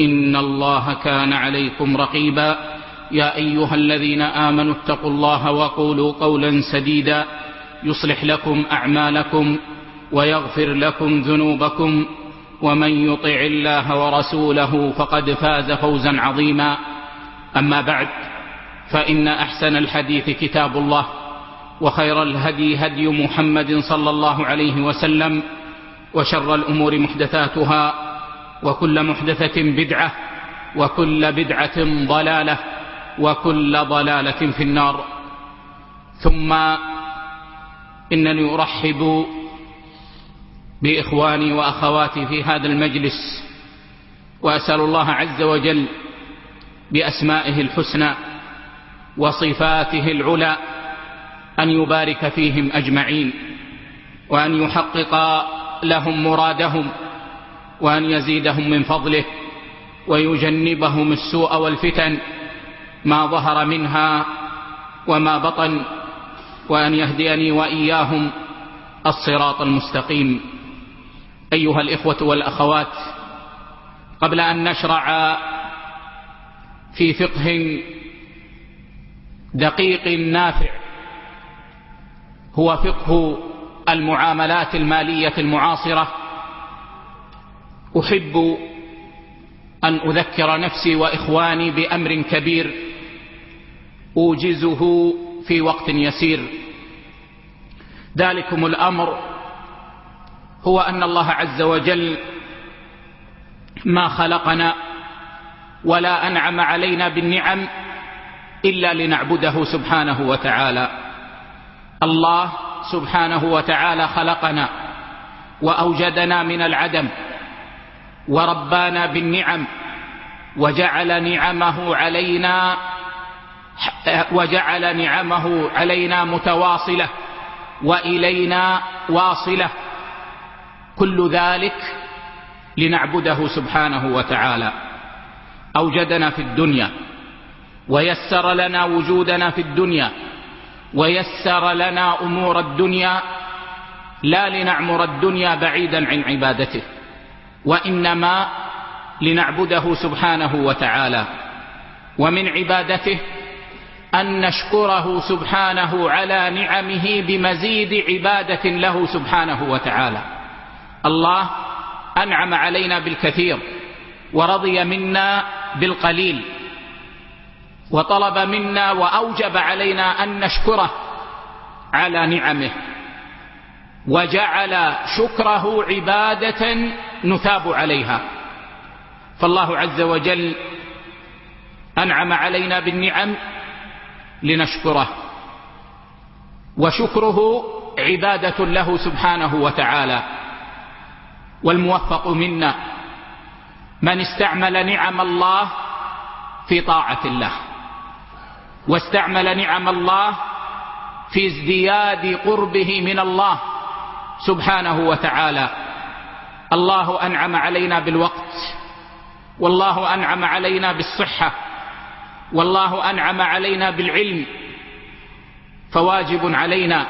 إن الله كان عليكم رقيبا. يا أيها الذين آمنوا اتقوا الله وقولوا قولا سديدا. يصلح لكم أعمالكم ويغفر لكم ذنوبكم. ومن يطع الله ورسوله فقد فاز فوزا عظيما. أما بعد فإن أحسن الحديث كتاب الله وخير الهدي هدي محمد صلى الله عليه وسلم وشر الأمور محدثاتها وكل محدثة بدعة وكل بدعة ضلالة وكل ضلالة في النار. ثم إنني أرحب بإخواني وأخواتي في هذا المجلس وأسأل الله عز وجل بأسمائه الحسنى وصفاته العلى أن يبارك فيهم أجمعين وأن يحقق لهم مرادهم. وأن يزيدهم من فضله ويجنبهم السوء والفتن ما ظهر منها وما بطن وأن يهديني وإياهم الصراط المستقيم. أيها الإخوة والأخوات قبل أن نشرع في فقه دقيق نافع هو فقه المعاملات المالية المعاصرة. أحب أن أذكر نفسي وإخواني بأمر كبير أوجزه في وقت يسير. ذلكم الأمر هو أن الله عز وجل ما خلقنا ولا أنعم علينا بالنعم إلا لنعبده سبحانه وتعالى. الله سبحانه وتعالى خلقنا وأوجدنا من العدم. وربانا بالنعم وجعل نعمه علينا وجعل نعمه علينا متواصلة وإلينا واصلة. كل ذلك لنعبده سبحانه وتعالى. أوجدنا في الدنيا ويسر لنا وجودنا في الدنيا ويسر لنا أمور الدنيا. لا لنعمر الدنيا بعيدا عن عبادته. وإنما لنعبده سبحانه وتعالى. ومن عبادته أن نشكره سبحانه على نعمه بمزيد عبادة له سبحانه وتعالى. الله أنعم علينا بالكثير ورضي منا بالقليل وطلب منا وأوجب علينا أن نشكره على نعمه. وجعل شكره عبادة نثاب عليها. فالله عز وجل أنعم علينا بالنعم لنشكره. وشكره عبادة له سبحانه وتعالى. والموفق منا من استعمل نعم الله في طاعة الله. واستعمل نعم الله في ازدياد قربه من الله. سبحانه وتعالى. الله أنعم علينا بالوقت والله أنعم علينا بالصحة والله أنعم علينا بالعلم. فواجب علينا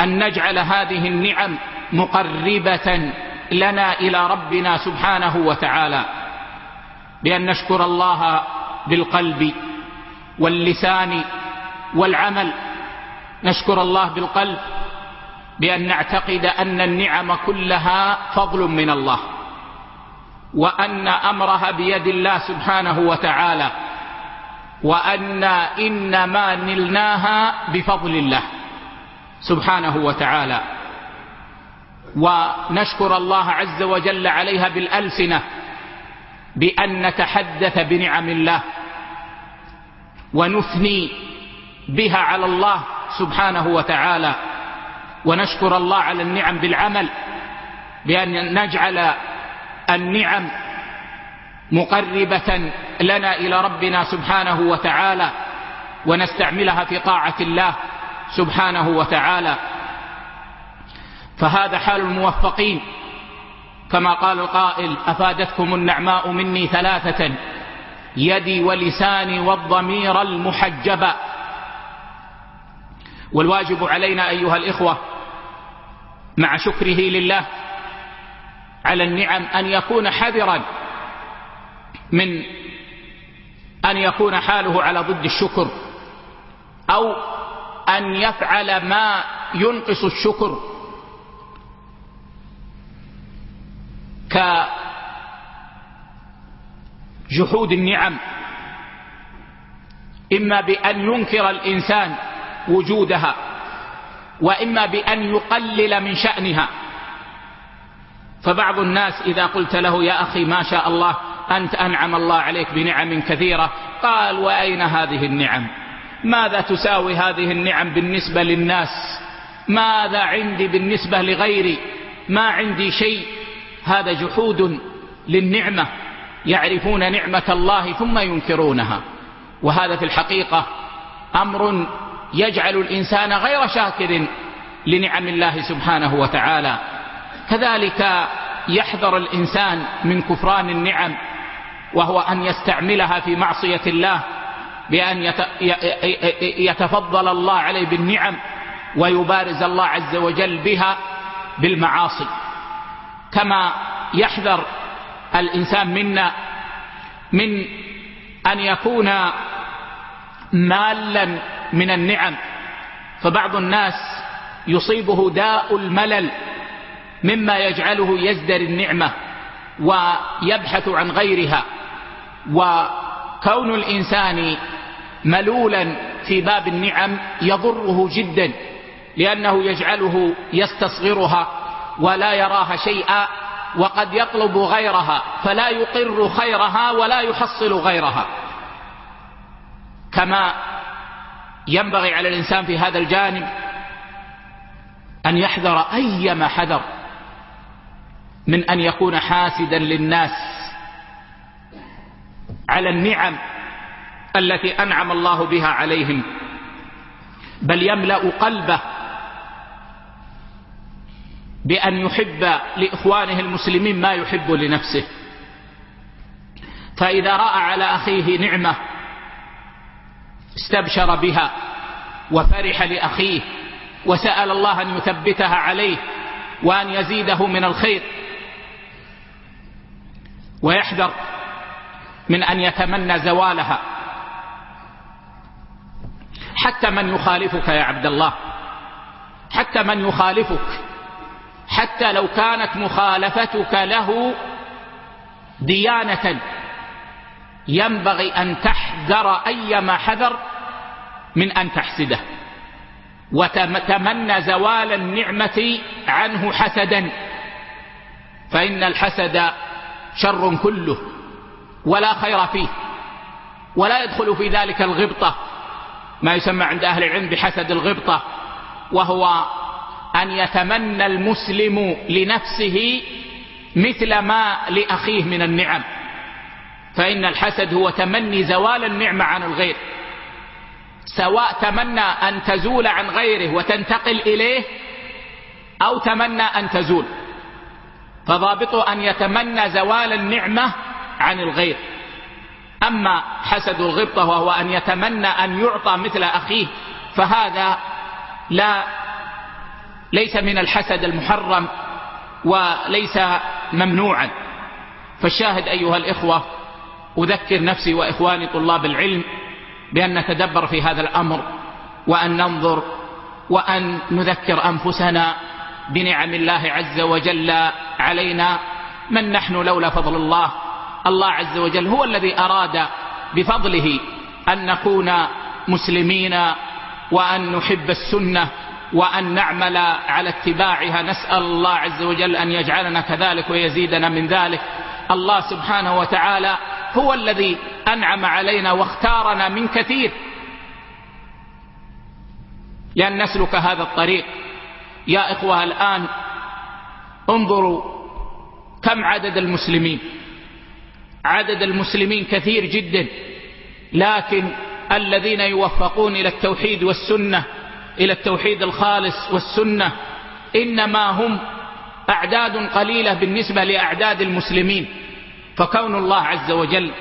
أن نجعل هذه النعم مقربة لنا إلى ربنا سبحانه وتعالى. بأن نشكر الله بالقلب واللسان والعمل. نشكر الله بالقلب بأن نعتقد أن النعم كلها فضل من الله وأن أمرها بيد الله سبحانه وتعالى وأن إنما نلناها بفضل الله سبحانه وتعالى. ونشكر الله عز وجل عليها بالألسنة بأن نتحدث بنعم الله ونثني بها على الله سبحانه وتعالى. ونشكر الله على النعم بالعمل بأن نجعل النعم مقربة لنا إلى ربنا سبحانه وتعالى ونستعملها في طاعة الله سبحانه وتعالى. فهذا حال الموفقين. كما قال القائل أفادتكم النعماء مني ثلاثة يدي ولساني والضمير المحجب. والواجب علينا أيها الإخوة مع شكره لله على النعم أن يكون حذرا من أن يكون حاله على ضد الشكر أو أن يفعل ما ينقص الشكر كجحود النعم إما بأن ينكر الإنسان وجودها وإما بأن يقلل من شأنها. فبعض الناس إذا قلت له يا أخي ما شاء الله أنت أنعم الله عليك بنعم كثيرة. قال وأين هذه النعم؟ ماذا تساوي هذه النعم بالنسبة للناس؟ ماذا عندي بالنسبة لغيري؟ ما عندي شيء. هذا جحود للنعمة يعرفون نعمة الله ثم ينكرونها. وهذا في الحقيقة أمر يجعل الإنسان غير شاكر لنعم الله سبحانه وتعالى. كذلك يحذر الإنسان من كفران النعم وهو أن يستعملها في معصية الله بأن يتفضل الله عليه بالنعم ويبارز الله عز وجل بها بالمعاصي. كما يحذر الإنسان منا من أن يكون مالا من النعم. فبعض الناس يصيبه داء الملل مما يجعله يزدر النعمة ويبحث عن غيرها. وكون الإنسان ملولا في باب النعم يضره جدا لأنه يجعله يستصغرها ولا يراها شيئا وقد يطلب غيرها فلا يقر خيرها ولا يحصل غيرها. كما ينبغي على الإنسان في هذا الجانب أن يحذر أيما حذر من أن يكون حاسدا للناس على النعم التي أنعم الله بها عليهم بل يملأ قلبه بأن يحب لإخوانه المسلمين ما يحب لنفسه. فإذا رأى على أخيه نعمة استبشر بها وفرح لأخيه وسأل الله أن يثبتها عليه وأن يزيده من الخير. ويحذر من أن يتمنى زوالها. حتى من يخالفك يا عبد الله. حتى من يخالفك. حتى لو كانت مخالفتك له ديانة ينبغي أن تحذر أيما حذر من أن تحسده. وتتمنى زوال النعمة عنه حسدا. فإن الحسد شر كله ولا خير فيه. ولا يدخل في ذلك الغبطة ما يسمى عند أهل العلم بحسد الغبطة وهو أن يتمنى المسلم لنفسه مثل ما لأخيه من النعم. فإن الحسد هو تمني زوال النعمة عن الغير. سواء تمنى أن تزول عن غيره وتنتقل إليه أو تمنى أن تزول. فضابطه أن يتمنى زوال النعمة عن الغير. أما حسد الغبطة وهو أن يتمنى أن يعطى مثل أخيه فهذا لا ليس من الحسد المحرم وليس ممنوعا. فالشاهد أيها الإخوة أذكر نفسي وإخواني طلاب العلم بأن نتدبر في هذا الأمر وأن ننظر وأن نذكر أنفسنا بنعم الله عز وجل علينا من نحن لولا فضل الله. الله عز وجل هو الذي أراد بفضله أن نكون مسلمين وأن نحب السنة وأن نعمل على اتباعها. نسأل الله عز وجل أن يجعلنا كذلك ويزيدنا من ذلك. الله سبحانه وتعالى هو الذي أنعم علينا واختارنا من كثير. لأن نسلك هذا الطريق. يا إخوة الآن انظروا كم عدد المسلمين. عدد المسلمين كثير جدا. لكن الذين يوفقون إلى التوحيد والسنة إلى التوحيد الخالص والسنة إنما هم أعداد قليلة بالنسبة لأعداد المسلمين. فكون الله عز وجل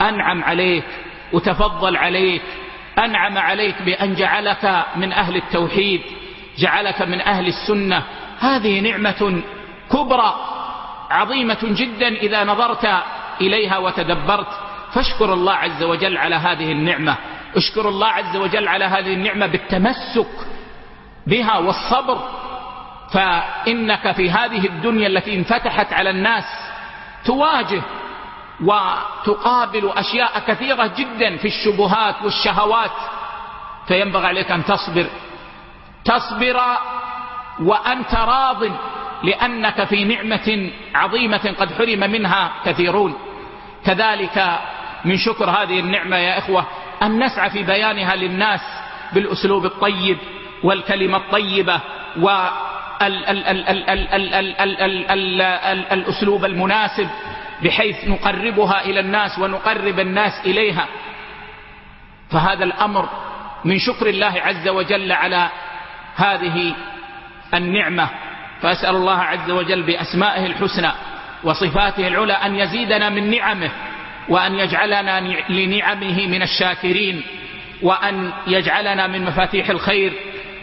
أنعم عليك وتفضل عليك أنعم عليك بأن جعلك من أهل التوحيد جعلك من أهل السنة هذه نعمة كبرى عظيمة جدا إذا نظرت إليها وتدبرت. فاشكر الله عز وجل على هذه النعمة اشكر الله عز وجل على هذه النعمة بالتمسك بها والصبر. فإنك في هذه الدنيا التي انفتحت على الناس تواجه وتقابل أشياء كثيرة جدا في الشبهات والشهوات فينبغي عليك أن تصبر. تصبر وأنت راض لأنك في نعمة عظيمة قد حرم منها كثيرون. كذلك من شكر هذه النعمة يا إخوة أن نسعى في بيانها للناس بالأسلوب الطيب والكلمة الطيبة والأسلوب المناسب بحيث نقربها إلى الناس ونقرب الناس إليها فهذا الأمر من شكر الله عز وجل على هذه النعمة فأسأل الله عز وجل بأسمائه الحسنى وصفاته العلى أن يزيدنا من نعمه وأن يجعلنا لنعمه من الشاكرين وأن يجعلنا من مفاتيح الخير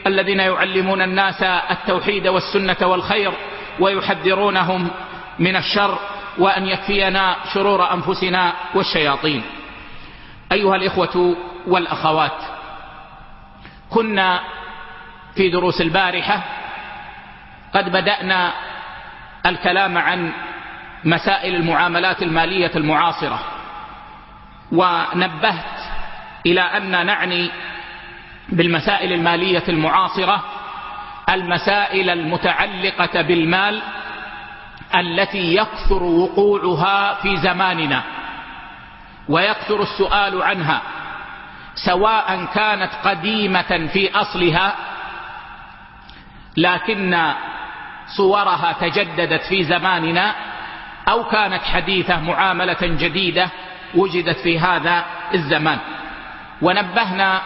الذين يعلمون الناس التوحيد والسنة والخير ويحذرونهم من الشر وأن يكفينا شرور أنفسنا والشياطين. أيها الإخوة والأخوات كنا في دروس البارحة قد بدأنا الكلام عن مسائل المعاملات المالية المعاصرة ونبهت إلى أن نعني بالمسائل المالية المعاصرة المسائل المتعلقة بالمال التي يكثر وقوعها في زماننا ويكثر السؤال عنها سواء كانت قديمة في أصلها لكن صورها تجددت في زماننا أو كانت حديثة معاملة جديدة وجدت في هذا الزمان. ونبهنا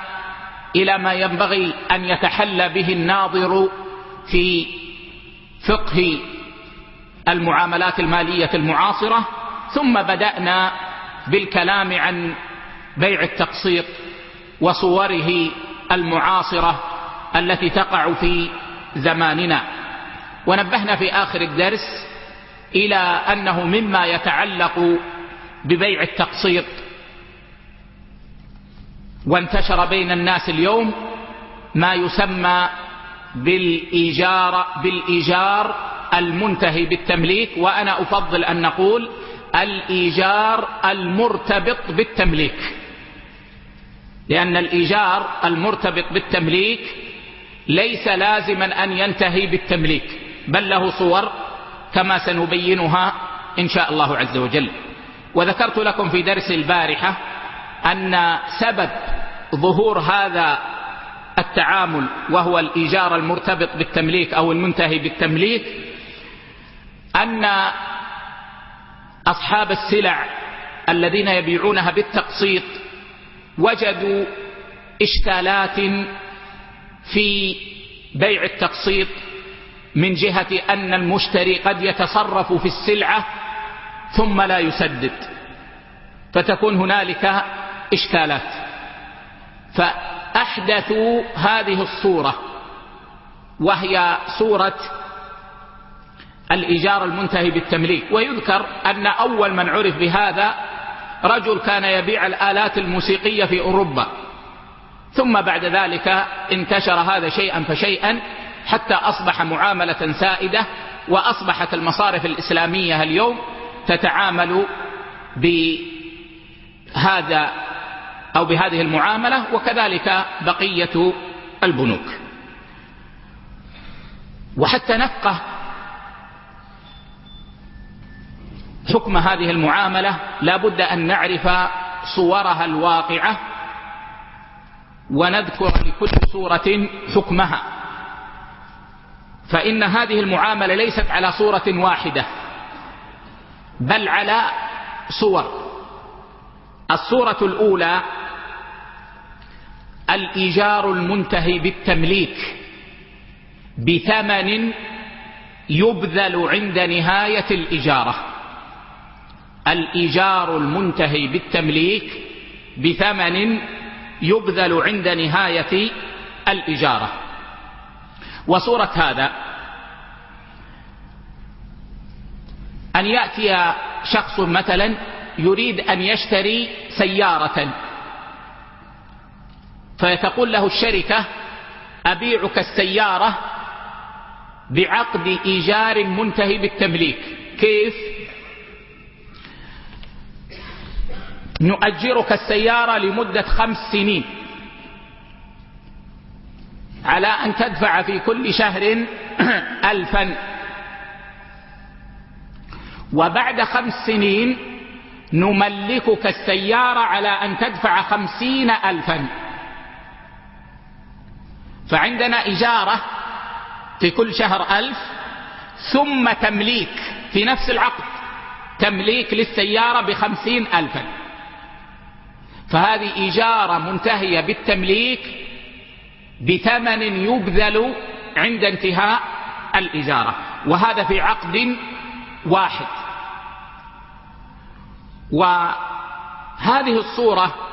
إلى ما ينبغي أن يتحلى به الناظر في فقه المعاملات المالية المعاصرة ثم بدأنا بالكلام عن بيع التقسيط وصوره المعاصرة التي تقع في زماننا. ونبهنا في آخر الدرس إلى أنه مما يتعلق ببيع التقسيط وانتشر بين الناس اليوم ما يسمى بالإيجار, بالإيجار المنتهي بالتمليك وأنا أفضل أن نقول الإيجار المرتبط بالتمليك. لأن الإيجار المرتبط بالتمليك ليس لازما أن ينتهي بالتمليك بل له صور كما سنبينها إن شاء الله عز وجل. وذكرت لكم في درس البارحة أن سبب ظهور هذا التعامل وهو الإيجار المرتبط بالتمليك أو المنتهي بالتمليك أن أصحاب السلع الذين يبيعونها بالتقسيط وجدوا إشكالات في بيع التقسيط من جهة أن المشتري قد يتصرف في السلعة ثم لا يسدد. فتكون هنالك إشكالات. فأحدثوا هذه الصورة وهي صورة الإيجار المنتهي بالتمليك. ويذكر أن أول من عرف بهذا رجل كان يبيع الآلات الموسيقية في أوروبا. ثم بعد ذلك انتشر هذا شيئا فشيئا حتى أصبح معاملة سائدة وأصبحت المصارف الإسلامية اليوم تتعامل بهذا أو بهذه المعاملة وكذلك بقية البنوك. وحتى نفقه حكم هذه المعاملة لا بد أن نعرف صورها الواقعة ونذكر لكل صورة حكمها. فإن هذه المعاملة ليست على صورة واحدة بل على صور. الصورة الأولى الإيجار المنتهي بالتمليك بثمن يبذل عند نهاية الإجارة الإيجار المنتهي بالتمليك بثمن يبذل عند نهاية الإجارة وصورة هذا أن يأتي شخص مثلا يريد أن يشتري سيارة فيتقول له الشركة أبيعك السيارة بعقد إيجار منتهي بالتمليك. كيف؟ نؤجرك السيارة لمدة خمس سنين. على أن تدفع في كل شهر ألفا. وبعد خمس سنين نملكك السيارة على أن تدفع خمسين ألفا. فعندنا إجارة في كل شهر ألف ثم تمليك في نفس العقد تمليك للسيارة بخمسين ألفا. فهذه إجارة منتهية بالتمليك بثمن يبذل عند انتهاء الإجارة وهذا في عقد واحد. وهذه الصورة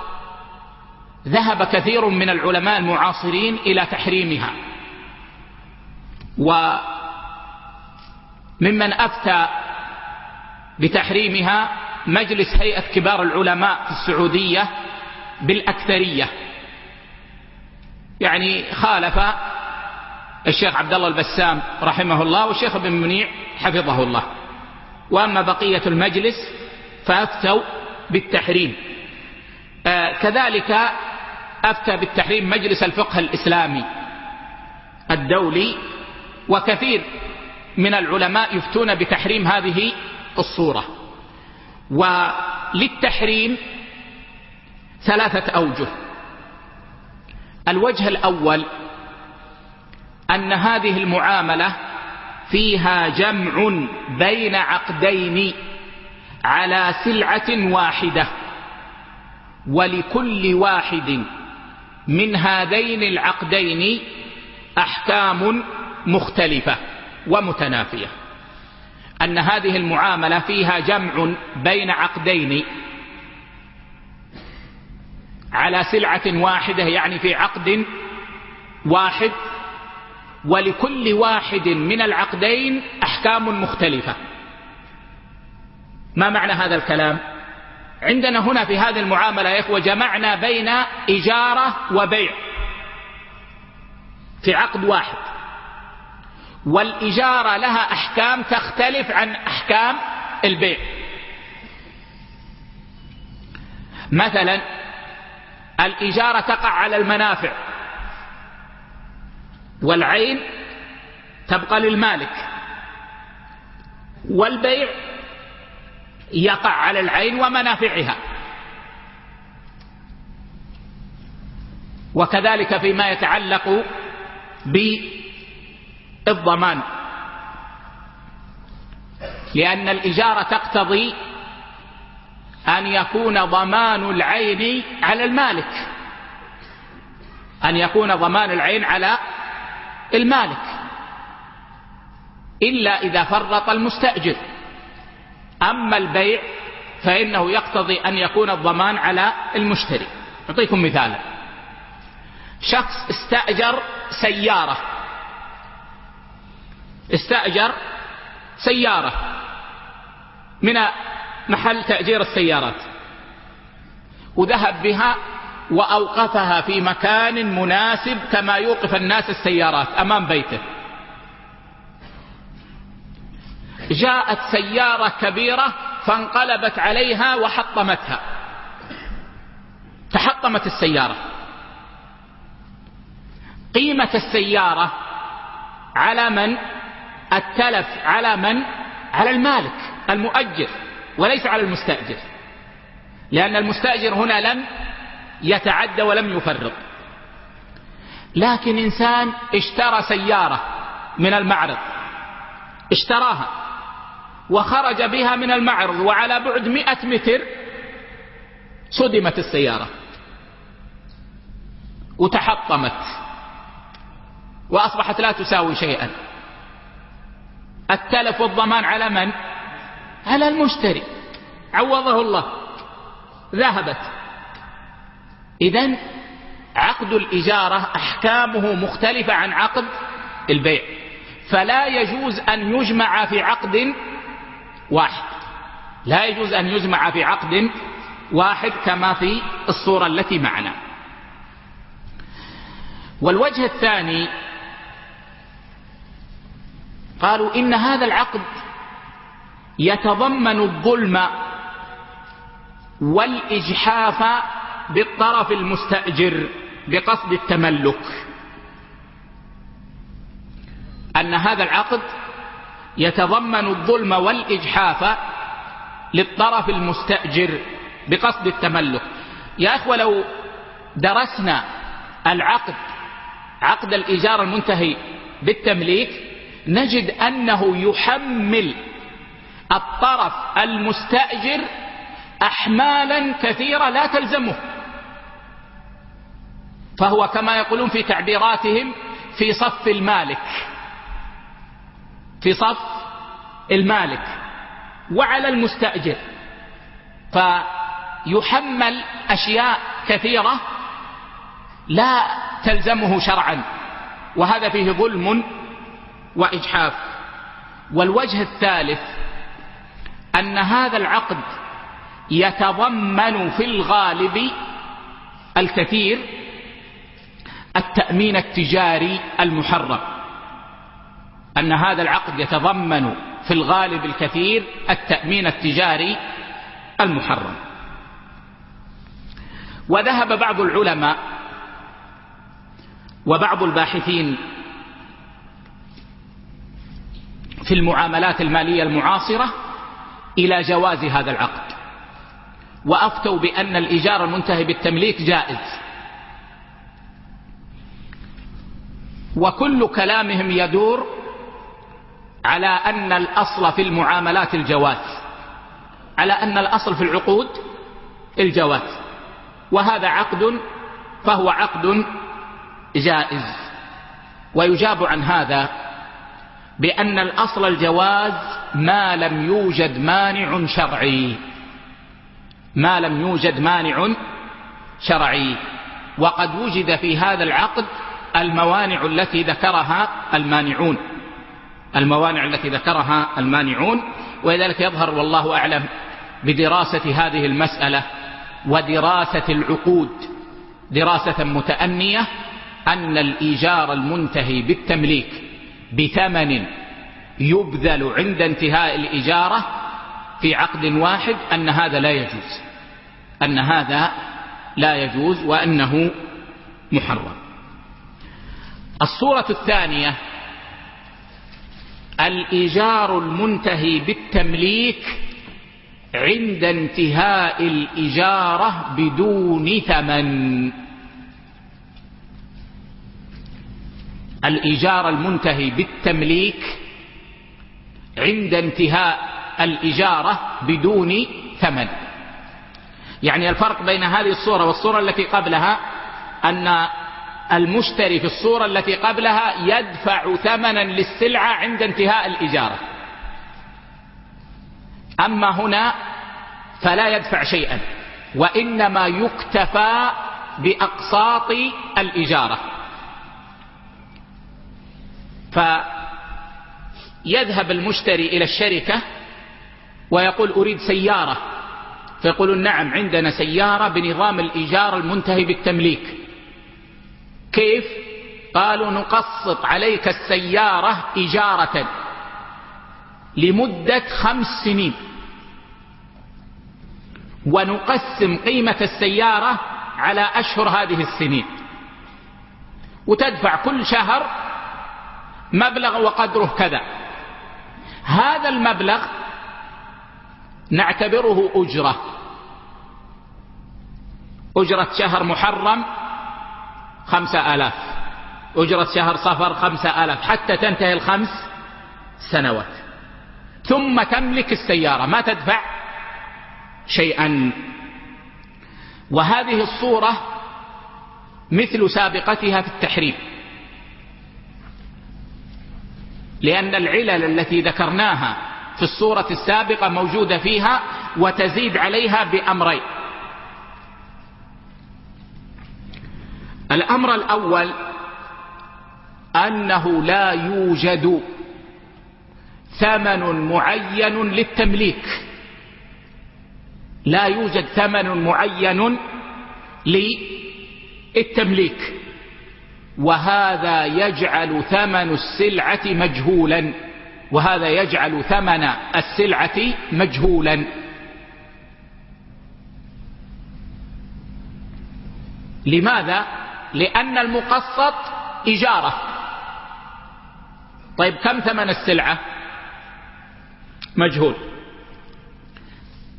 ذهب كثير من العلماء المعاصرين إلى تحريمها. وممن أفتى بتحريمها مجلس هيئة كبار العلماء في السعودية بالأكثرية. يعني خالف الشيخ عبد الله البسام رحمه الله والشيخ ابن منيع حفظه الله. وأما بقية المجلس فأفتوا بالتحريم. آه كذلك أفتى بالتحريم مجلس الفقه الإسلامي الدولي وكثير من العلماء يفتون بتحريم هذه الصورة. وللتحريم ثلاثة أوجه. الوجه الأول أن هذه المعاملة فيها جمع بين عقدين على سلعة واحدة ولكل واحد من هذين العقدين أحكام مختلفة ومتنافية. أن هذه المعاملة فيها جمع بين عقدين. على سلعة واحدة يعني في عقد واحد. ولكل واحد من العقدين أحكام مختلفة. ما معنى هذا الكلام؟ عندنا هنا في هذه المعاملة يا إخوة جمعنا بين إجارة وبيع في عقد واحد. والإجارة لها أحكام تختلف عن أحكام البيع. مثلا الإجارة تقع على المنافع والعين تبقى للمالك والبيع يقع على العين ومنافعها. وكذلك فيما يتعلق بالضمان. لأن الإجارة تقتضي أن يكون ضمان العين على المالك. أن يكون ضمان العين على المالك. إلا إذا فرط المستأجر. أما البيع فإنه يقتضي أن يكون الضمان على المشتري. أعطيكم مثالا شخص استأجر سيارة. استأجر سيارة من محل تأجير السيارات. وذهب بها وأوقفها في مكان مناسب كما يوقف الناس السيارات أمام بيته. جاءت سيارة كبيرة فانقلبت عليها وحطمتها. تحطمت السيارة. قيمة السيارة على من التلف على من؟ على المالك المؤجر وليس على المستأجر. لأن المستأجر هنا لم يتعدى ولم يفرط. لكن إنسان اشترى سيارة من المعرض اشتراها. وخرج بها من المعرض وعلى بعد مئة متر صدمت السيارة. وتحطمت. وأصبحت لا تساوي شيئا. التلف والضمان على من؟ على المشتري. عوضه الله. ذهبت. إذا عقد الإجارة أحكامه مختلفة عن عقد البيع. فلا يجوز أن يجمع في عقد واحد. لا يجوز أن يجمع في عقد واحد كما في الصورة التي معنا. والوجه الثاني قالوا إن هذا العقد يتضمن الظلم والإجحاف بالطرف المستأجر بقصد التملك. أن هذا العقد يتضمن الظلم والإجحاف للطرف المستأجر بقصد التملك. يا أخوة لو درسنا العقد عقد الإيجار المنتهي بالتمليك نجد أنه يحمل الطرف المستأجر أحمالا كثيرة لا تلزمه. فهو كما يقولون في تعبيراتهم في صف المالك. في صف المالك وعلى المستأجر فيحمل أشياء كثيرة لا تلزمه شرعا وهذا فيه ظلم وإجحاف. والوجه الثالث أن هذا العقد يتضمن في الغالب الكثير التأمين التجاري المحرم. أن هذا العقد يتضمن في الغالب الكثير التأمين التجاري المحرم. وذهب بعض العلماء وبعض الباحثين في المعاملات المالية المعاصرة إلى جواز هذا العقد وأفتوا بأن الإيجار المنتهي بالتمليك جائز. وكل كلامهم يدور على أن الأصل في المعاملات الجواز على أن الأصل في العقود الجواز وهذا عقد فهو عقد جائز. ويجاب عن هذا بأن الأصل الجواز ما لم يوجد مانع شرعي. ما لم يوجد مانع شرعي. وقد وجد في هذا العقد الموانع التي ذكرها المانعون. الموانع التي ذكرها المانعون ولذلك يظهر والله أعلم بدراسة هذه المسألة ودراسة العقود دراسة متأنية أن الإيجار المنتهي بالتمليك بثمن يبذل عند انتهاء الإجارة في عقد واحد أن هذا لا يجوز أن هذا لا يجوز وأنه محرم. الصورة الثانية الإيجار المنتهي بالتمليك عند انتهاء الإجارة بدون ثمن. الإيجار المنتهي بالتمليك عند انتهاء الإجارة بدون ثمن. يعني الفرق بين هذه الصورة والصورة التي قبلها أن المشتري في الصورة التي قبلها يدفع ثمنا للسلعة عند انتهاء الإجارة. أما هنا فلا يدفع شيئا وإنما يكتفى بأقساط الإجارة. فيذهب المشتري إلى الشركة ويقول أريد سيارة. فيقولون نعم عندنا سيارة بنظام الإيجار المنتهي بالتمليك. كيف؟ قالوا نقسط عليك السيارة إجارة لمدة خمس سنين. ونقسم قيمة السيارة على أشهر هذه السنين. وتدفع كل شهر مبلغ وقدره كذا. هذا المبلغ نعتبره أجرة. أجرة شهر محرم خمسة آلاف. أجرة شهر صفر خمسة آلاف. حتى تنتهي الخمس سنوات. ثم تملك السيارة. ما تدفع شيئا. وهذه الصورة مثل سابقتها في التحريم. لأن العلل التي ذكرناها في الصورة السابقة موجودة فيها وتزيد عليها بأمرين. الأمر الأول أنه لا يوجد ثمن معين للتمليك. لا يوجد ثمن معين للتمليك. وهذا يجعل ثمن السلعة مجهولا. وهذا يجعل ثمن السلعة مجهولا. لماذا؟ لأن المقسط إجارة. طيب كم ثمن السلعة؟ مجهول.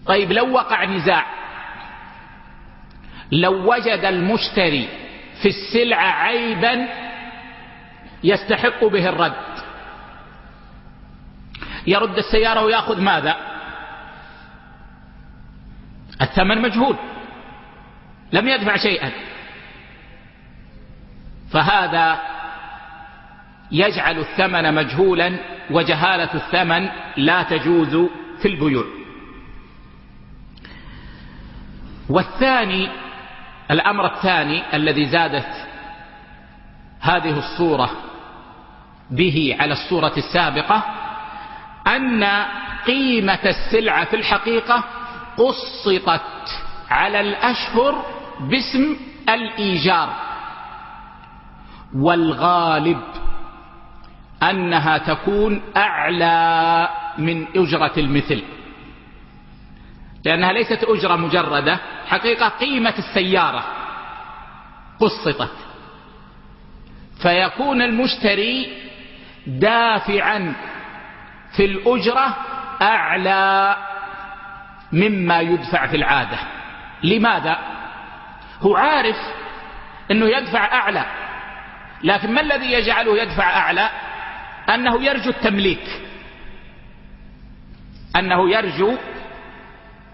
طيب لو وقع نزاع لو وجد المشتري في السلعة عيبا يستحق به الرد. يرد السيارة ويأخذ ماذا؟ الثمن مجهول. لم يدفع شيئا. فهذا يجعل الثمن مجهولا وجهالة الثمن لا تجوز في البيوع. والثاني الأمر الثاني الذي زادت هذه الصورة به على الصورة السابقة أن قيمة السلعة في الحقيقة قسطت على الأشهر باسم الإيجار. والغالب أنها تكون أعلى من أجرة المثل. لأنها ليست أجرة مجردة حقيقة قيمة السيارة قسطت. فيكون المشتري دافعا في الأجرة أعلى مما يدفع في العادة. لماذا؟ هو عارف أنه يدفع أعلى. لكن ما الذي يجعله يدفع أعلى؟ أنه يرجو التمليك. أنه يرجو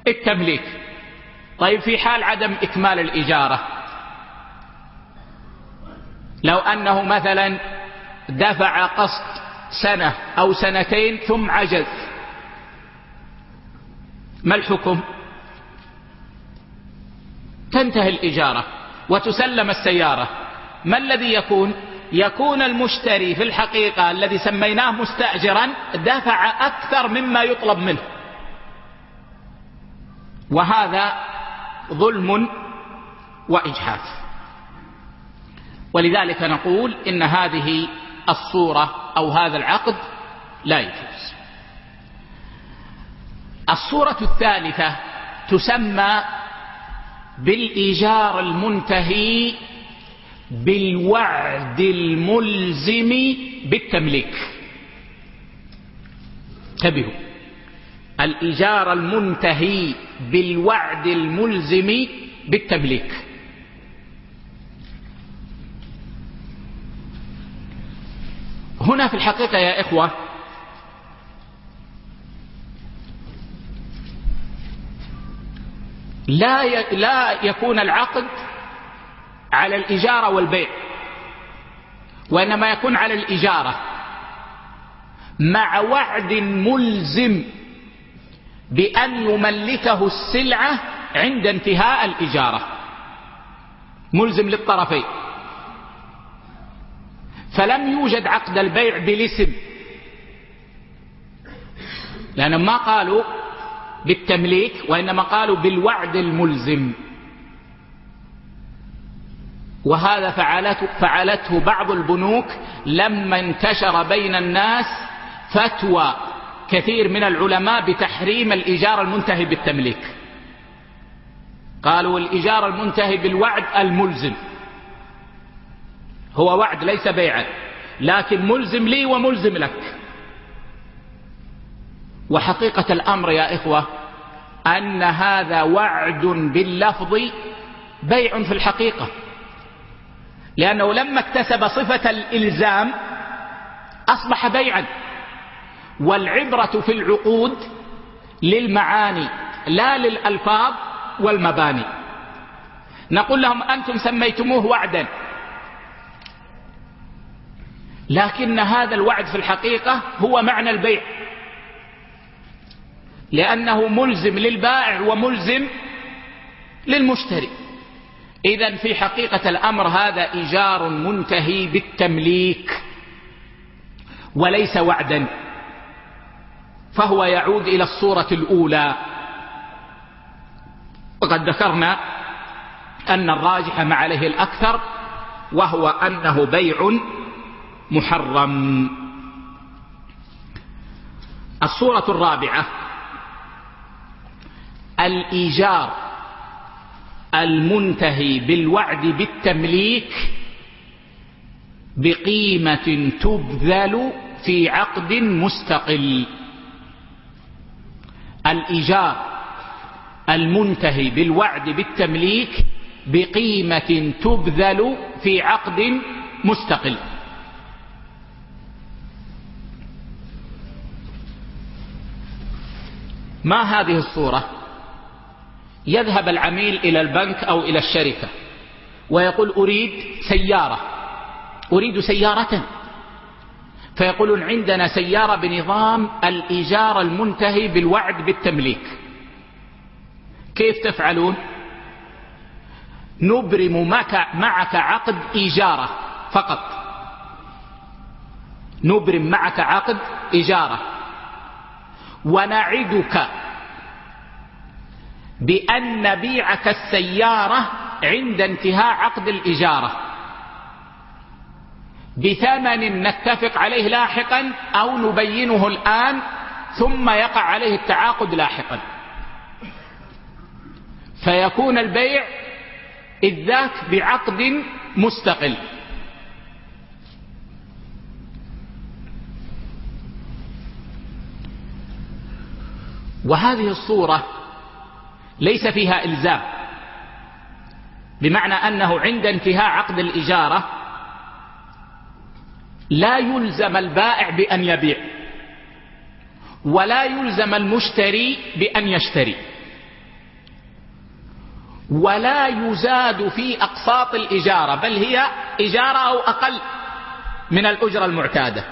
التمليك. طيب في حال عدم إكمال الإجارة لو أنه مثلا دفع قسط سنة أو سنتين ثم عجز ما الحكم؟ تنتهي الإجارة وتسلم السيارة. ما الذي يكون؟ يكون المشتري في الحقيقة الذي سميناه مستأجرا دفع أكثر مما يطلب منه. وهذا ظلم وإجحاف ولذلك نقول إن هذه الصورة أو هذا العقد لا يجوز. الصورة الثالثة تسمى بالإيجار المنتهي بالوعد الملزم بالتمليك. انتبهوا. الإيجار المنتهي بالوعد الملزم بالتمليك. هنا في الحقيقة يا إخوة لا لا يكون العقد على الإجارة والبيع وإنما يكون على الإجارة. مع وعد ملزم بأن يملكه السلعة عند انتهاء الإجارة. ملزم للطرفين. فلم يوجد عقد البيع بالاسم. لأنهم ما قالوا بالتمليك وإنما قالوا بالوعد الملزم. وهذا فعلته, فعلته بعض البنوك لما انتشر بين الناس فتوى كثير من العلماء بتحريم الإيجار المنتهي بالتمليك. قالوا الإيجار المنتهي بالوعد الملزم. هو وعد ليس بيعا لكن ملزم لي وملزم لك. وحقيقة الأمر يا إخوة أن هذا وعد باللفظ بيع في الحقيقة. لأنه لما اكتسب صفة الإلزام أصبح بيعا. والعبرة في العقود للمعاني لا للألفاظ والمباني. نقول لهم أنتم سميتموه وعدا. لكن هذا الوعد في الحقيقة هو معنى البيع. لأنه ملزم للبائع وملزم للمشتري. إذا في حقيقة الأمر هذا إيجار منتهي بالتمليك وليس وعدا فهو يعود إلى الصورة الأولى. وقد ذكرنا أن الراجح ما عليه الأكثر وهو أنه بيع محرم. الصورة الرابعة الإيجار المنتهي بالوعد بالتمليك بقيمة تبذل في عقد مستقل. الإيجار المنتهي بالوعد بالتمليك بقيمة تبذل في عقد مستقل. ما هذه الصورة؟ يذهب العميل إلى البنك أو إلى الشركة ويقول أريد سيارة أريد سيارة. فيقولون عندنا سيارة بنظام الإيجار المنتهي بالوعد بالتمليك. كيف تفعلون؟ نبرم معك عقد إيجارة فقط. نبرم معك عقد إيجارة. ونعدك بأن نبيعك السيارة عند انتهاء عقد الإجارة. بثمن نتفق عليه لاحقا أو نبينه الآن ثم يقع عليه التعاقد لاحقا. فيكون البيع إذ ذاك بعقد مستقل. وهذه الصورة ليس فيها إلزام. بمعنى أنه عند انتهاء عقد الإجارة لا يلزم البائع بأن يبيع ولا يلزم المشتري بأن يشتري ولا يزاد في أقساط الإجارة بل هي إجارة أو أقل من الأجرة المعتادة.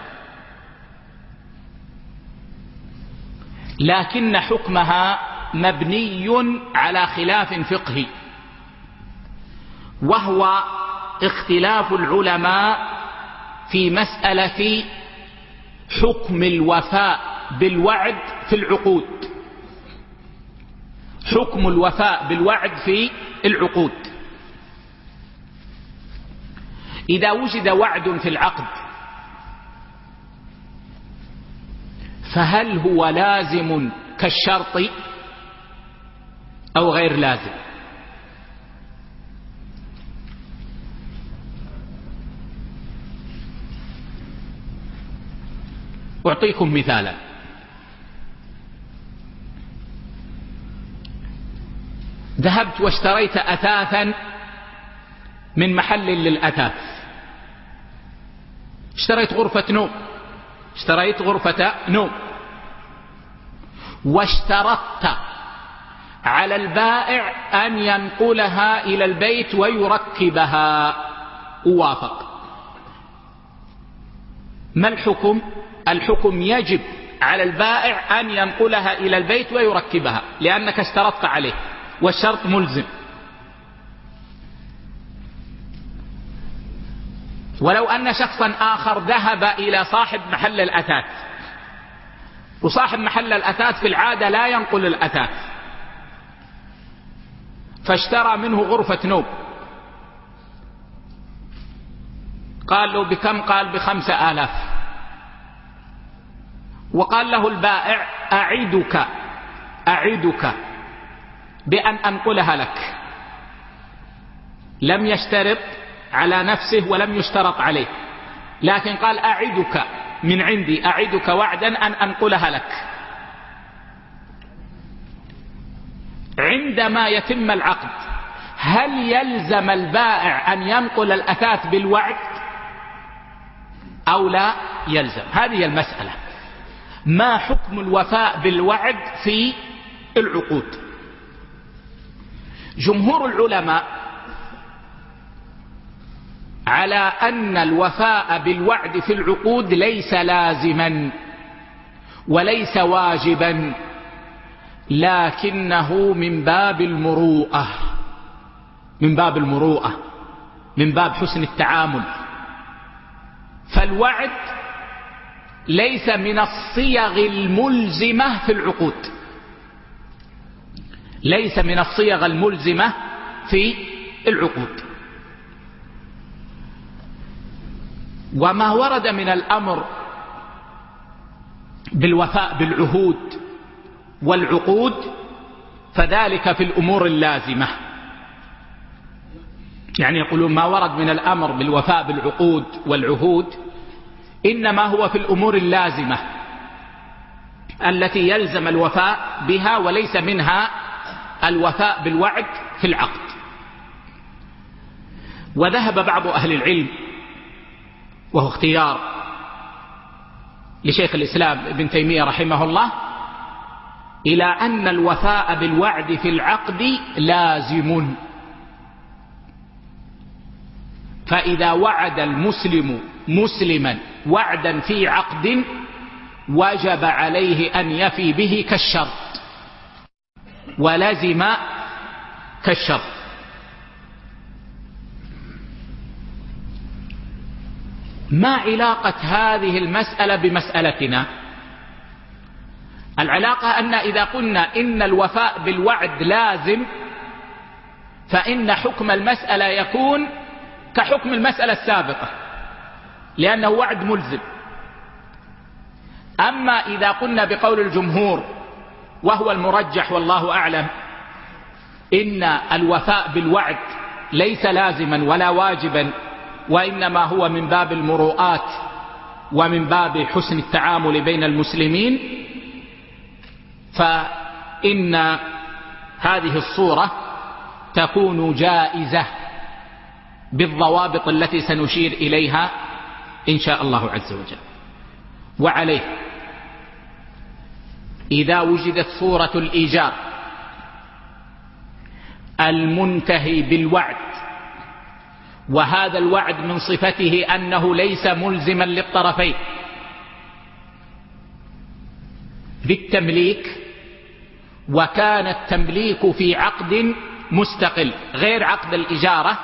لكن حكمها مبني على خلاف فقهي وهو اختلاف العلماء في مسألة حكم الوفاء بالوعد في العقود. حكم الوفاء بالوعد في العقود. إذا وجد وعد في العقد فهل هو لازم كالشرط أو غير لازم. أعطيكم مثالا. ذهبت واشتريت أثاثا من محل للأثاث. اشتريت غرفة نوم. اشتريت غرفة نوم. واشترطت على البائع أن ينقلها إلى البيت ويركبها. ووافق ما الحكم؟ الحكم يجب على البائع أن ينقلها إلى البيت ويركبها لأنك اشترطت عليه والشرط ملزم. ولو أن شخصا آخر ذهب إلى صاحب محل الأثاث. وصاحب محل الأثاث في العادة لا ينقل الأثاث. فاشترى منه غرفة نوم. قال له بكم؟ قال بخمسة آلاف. وقال له البائع أعدك أعدك بأن أنقلها لك. لم يشترط على نفسه ولم يشترط عليه. لكن قال أعدك من عندي أعدك وعدا أن أنقلها لك. عندما يتم العقد هل يلزم البائع أن ينقل الأثاث بالوعد؟ أو لا يلزم؟ هذه المسألة. ما حكم الوفاء بالوعد في العقود؟ جمهور العلماء على أن الوفاء بالوعد في العقود ليس لازما وليس واجبا. لكنه من باب المروءة. من باب المروءة. من باب حسن التعامل. فالوعد ليس من الصيغ الملزمة في العقود. ليس من الصيغ الملزمة في العقود. وما ورد من الأمر بالوفاء بالعهود والعقود فذلك في الأمور اللازمة. يعني يقولون ما ورد من الأمر بالوفاء بالعقود والعهود إنما هو في الأمور اللازمة التي يلزم الوفاء بها وليس منها الوفاء بالوعد في العقد. وذهب بعض أهل العلم وهو اختيار لشيخ الإسلام ابن تيمية رحمه الله إلى أن الوفاء بالوعد في العقد لازم. فإذا وعد المسلم مسلما وعدا في عقد وجب عليه أن يفي به كالشرط. ولزم كالشرط. ما علاقة هذه المسألة بمسألتنا؟ العلاقة أن إذا قلنا إن الوفاء بالوعد لازم فإن حكم المسألة يكون كحكم المسألة السابقة لأنه وعد ملزم. أما إذا قلنا بقول الجمهور وهو المرجح والله أعلم إن الوفاء بالوعد ليس لازما ولا واجبا وإنما هو من باب المروءات ومن باب حسن التعامل بين المسلمين فإن هذه الصورة تكون جائزة بالضوابط التي سنشير إليها إن شاء الله عز وجل. وعليه إذا وجدت صورة الإيجار المنتهي بالوعد وهذا الوعد من صفته أنه ليس ملزما للطرفين بالتمليك وكان التمليك في عقد مستقل غير عقد الإجارة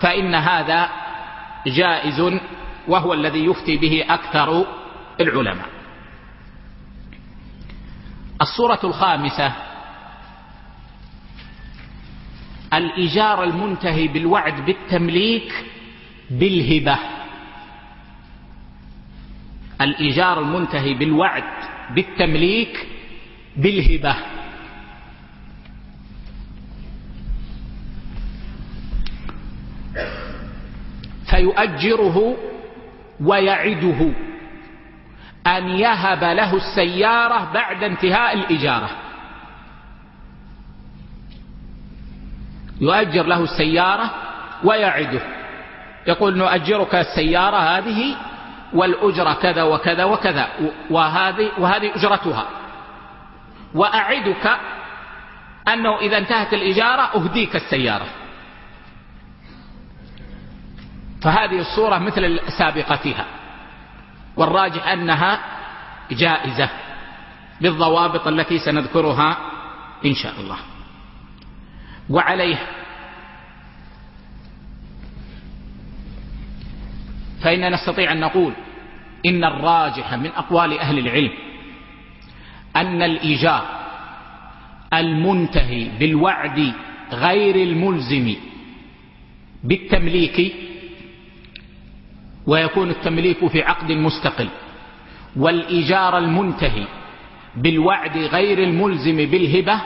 فإن هذا جائز وهو الذي يفتي به أكثر العلماء. الصورة الخامسة الإيجار المنتهي بالوعد بالتمليك بالهبة. الإيجار المنتهي بالوعد بالتمليك بالهبة. فيؤجره ويعده أن يهب له السيارة بعد انتهاء الإجارة. يؤجر له السيارة ويعده. يقول نؤجرك السيارة هذه والأجرة كذا وكذا وكذا وهذه, وهذه أجرتها. وأعدك أنه إذا انتهت الإجارة أهديك السيارة. فهذه الصورة مثل سابقتها والراجح أنها جائزة بالضوابط التي سنذكرها إن شاء الله. وعليه فإننا نستطيع أن نقول إن الراجح من أقوال أهل العلم أن الإيجار المنتهي بالوعد غير الملزم بالتمليك ويكون التمليك في عقد مستقل والإيجار المنتهي بالوعد غير الملزم بالهبة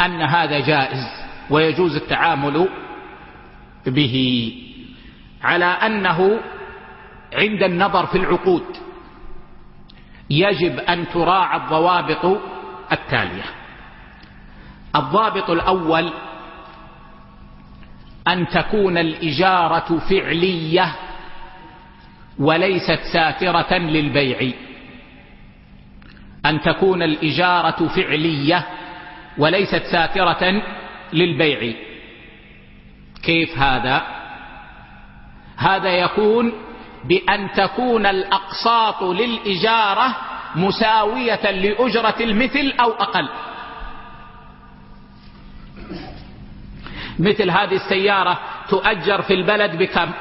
أن هذا جائز ويجوز التعامل به على أنه عند النظر في العقود. يجب أن تراعى الضوابط التالية. الضابط الأول أن تكون الإجارة فعلية وليست ساترة للبيع. أن تكون الإجارة فعلية وليست ساترة للبيع. كيف هذا؟ هذا يكون بأن تكون الأقساط للإجارة مساوية لأجرة المثل أو أقل. مثل هذه السيارة تؤجر في البلد بكم؟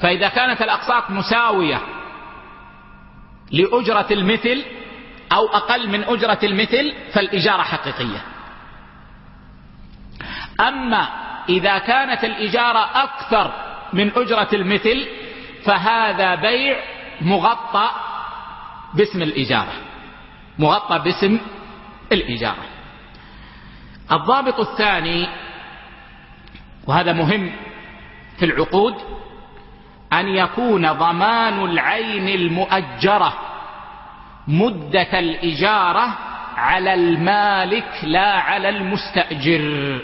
فإذا كانت الأقساط مساوية لأجرة المثل أو أقل من أجرة المثل فالإجارة حقيقية. أما إذا كانت الإجارة أكثر من أجرة المثل فهذا بيع مغطى باسم الإجارة. مغطى باسم الإجارة. الضابط الثاني وهذا مهم في العقود أن يكون ضمان العين المؤجرة مدة الإجارة على المالك لا على المستأجر.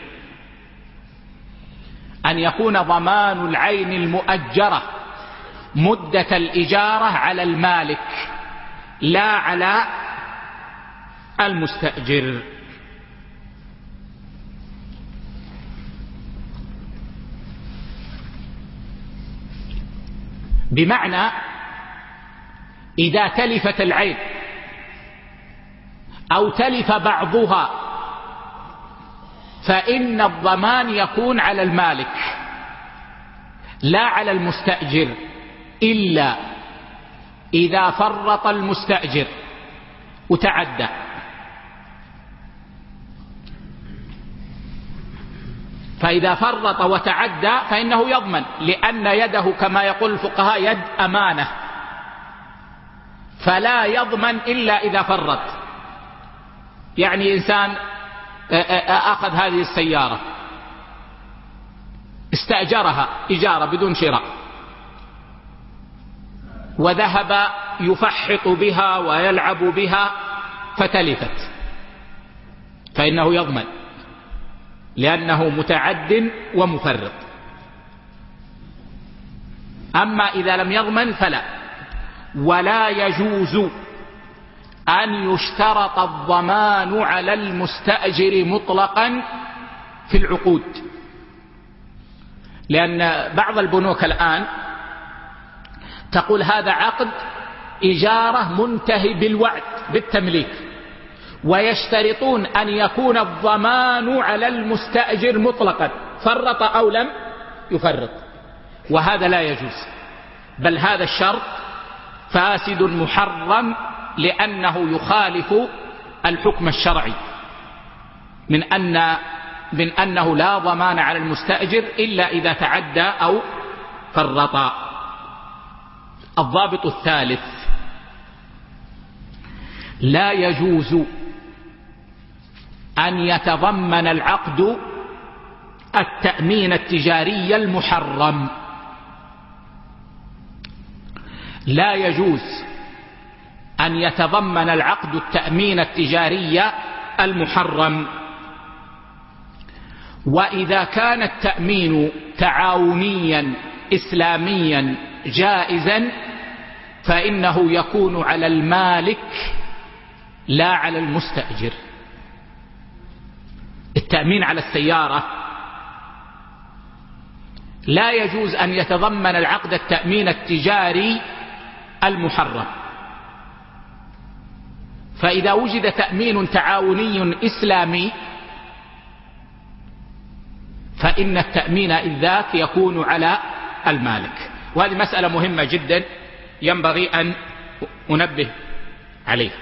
أن يكون ضمان العين المؤجرة مدة الإجارة على المالك لا على المستأجر. بمعنى إذا تلفت العين أو تلف بعضها فإن الضمان يكون على المالك لا على المستأجر. إلا إذا فرط المستأجر وتعدى. فإذا فرط وتعدى فإنه يضمن لأن يده كما يقول الفقهاء يد أمانة. فلا يضمن إلا إذا فرط. يعني إنسان أخذ هذه السيارة استأجرها إجارة بدون شراء. وذهب يفحط بها ويلعب بها فتلفت. فإنه يضمن لأنه متعد ومفرط. أما إذا لم يضمن فلا. ولا يجوز أن يشترط الضمان على المستأجر مطلقا في العقود. لأن بعض البنوك الآن تقول هذا عقد إجارة منتهي بالوعد بالتمليك ويشترطون أن يكون الضمان على المستأجر مطلقا فرط أو لم يفرط وهذا لا يجوز بل هذا الشرط فاسد محرم لأنه يخالف الحكم الشرعي من أن من أنه لا ضمان على المستأجر إلا إذا تعدى أو فرط الضابط الثالث. لا يجوز أن يتضمن العقد التأمين التجاري المحرم. لا يجوز أن يتضمن العقد التأمين التجاري المحرم. وإذا كان التأمين تعاونيا إسلاميا جائزا فإنه يكون على المالك لا على المستأجر. التأمين على السيارة. لا يجوز أن يتضمن العقد التأمين التجاري المحرم. فإذا وجد تأمين تعاوني إسلامي فإن التأمين إذ ذاك يكون على المالك. وهذه مسألة مهمة جدا ينبغي أن أنبه عليها.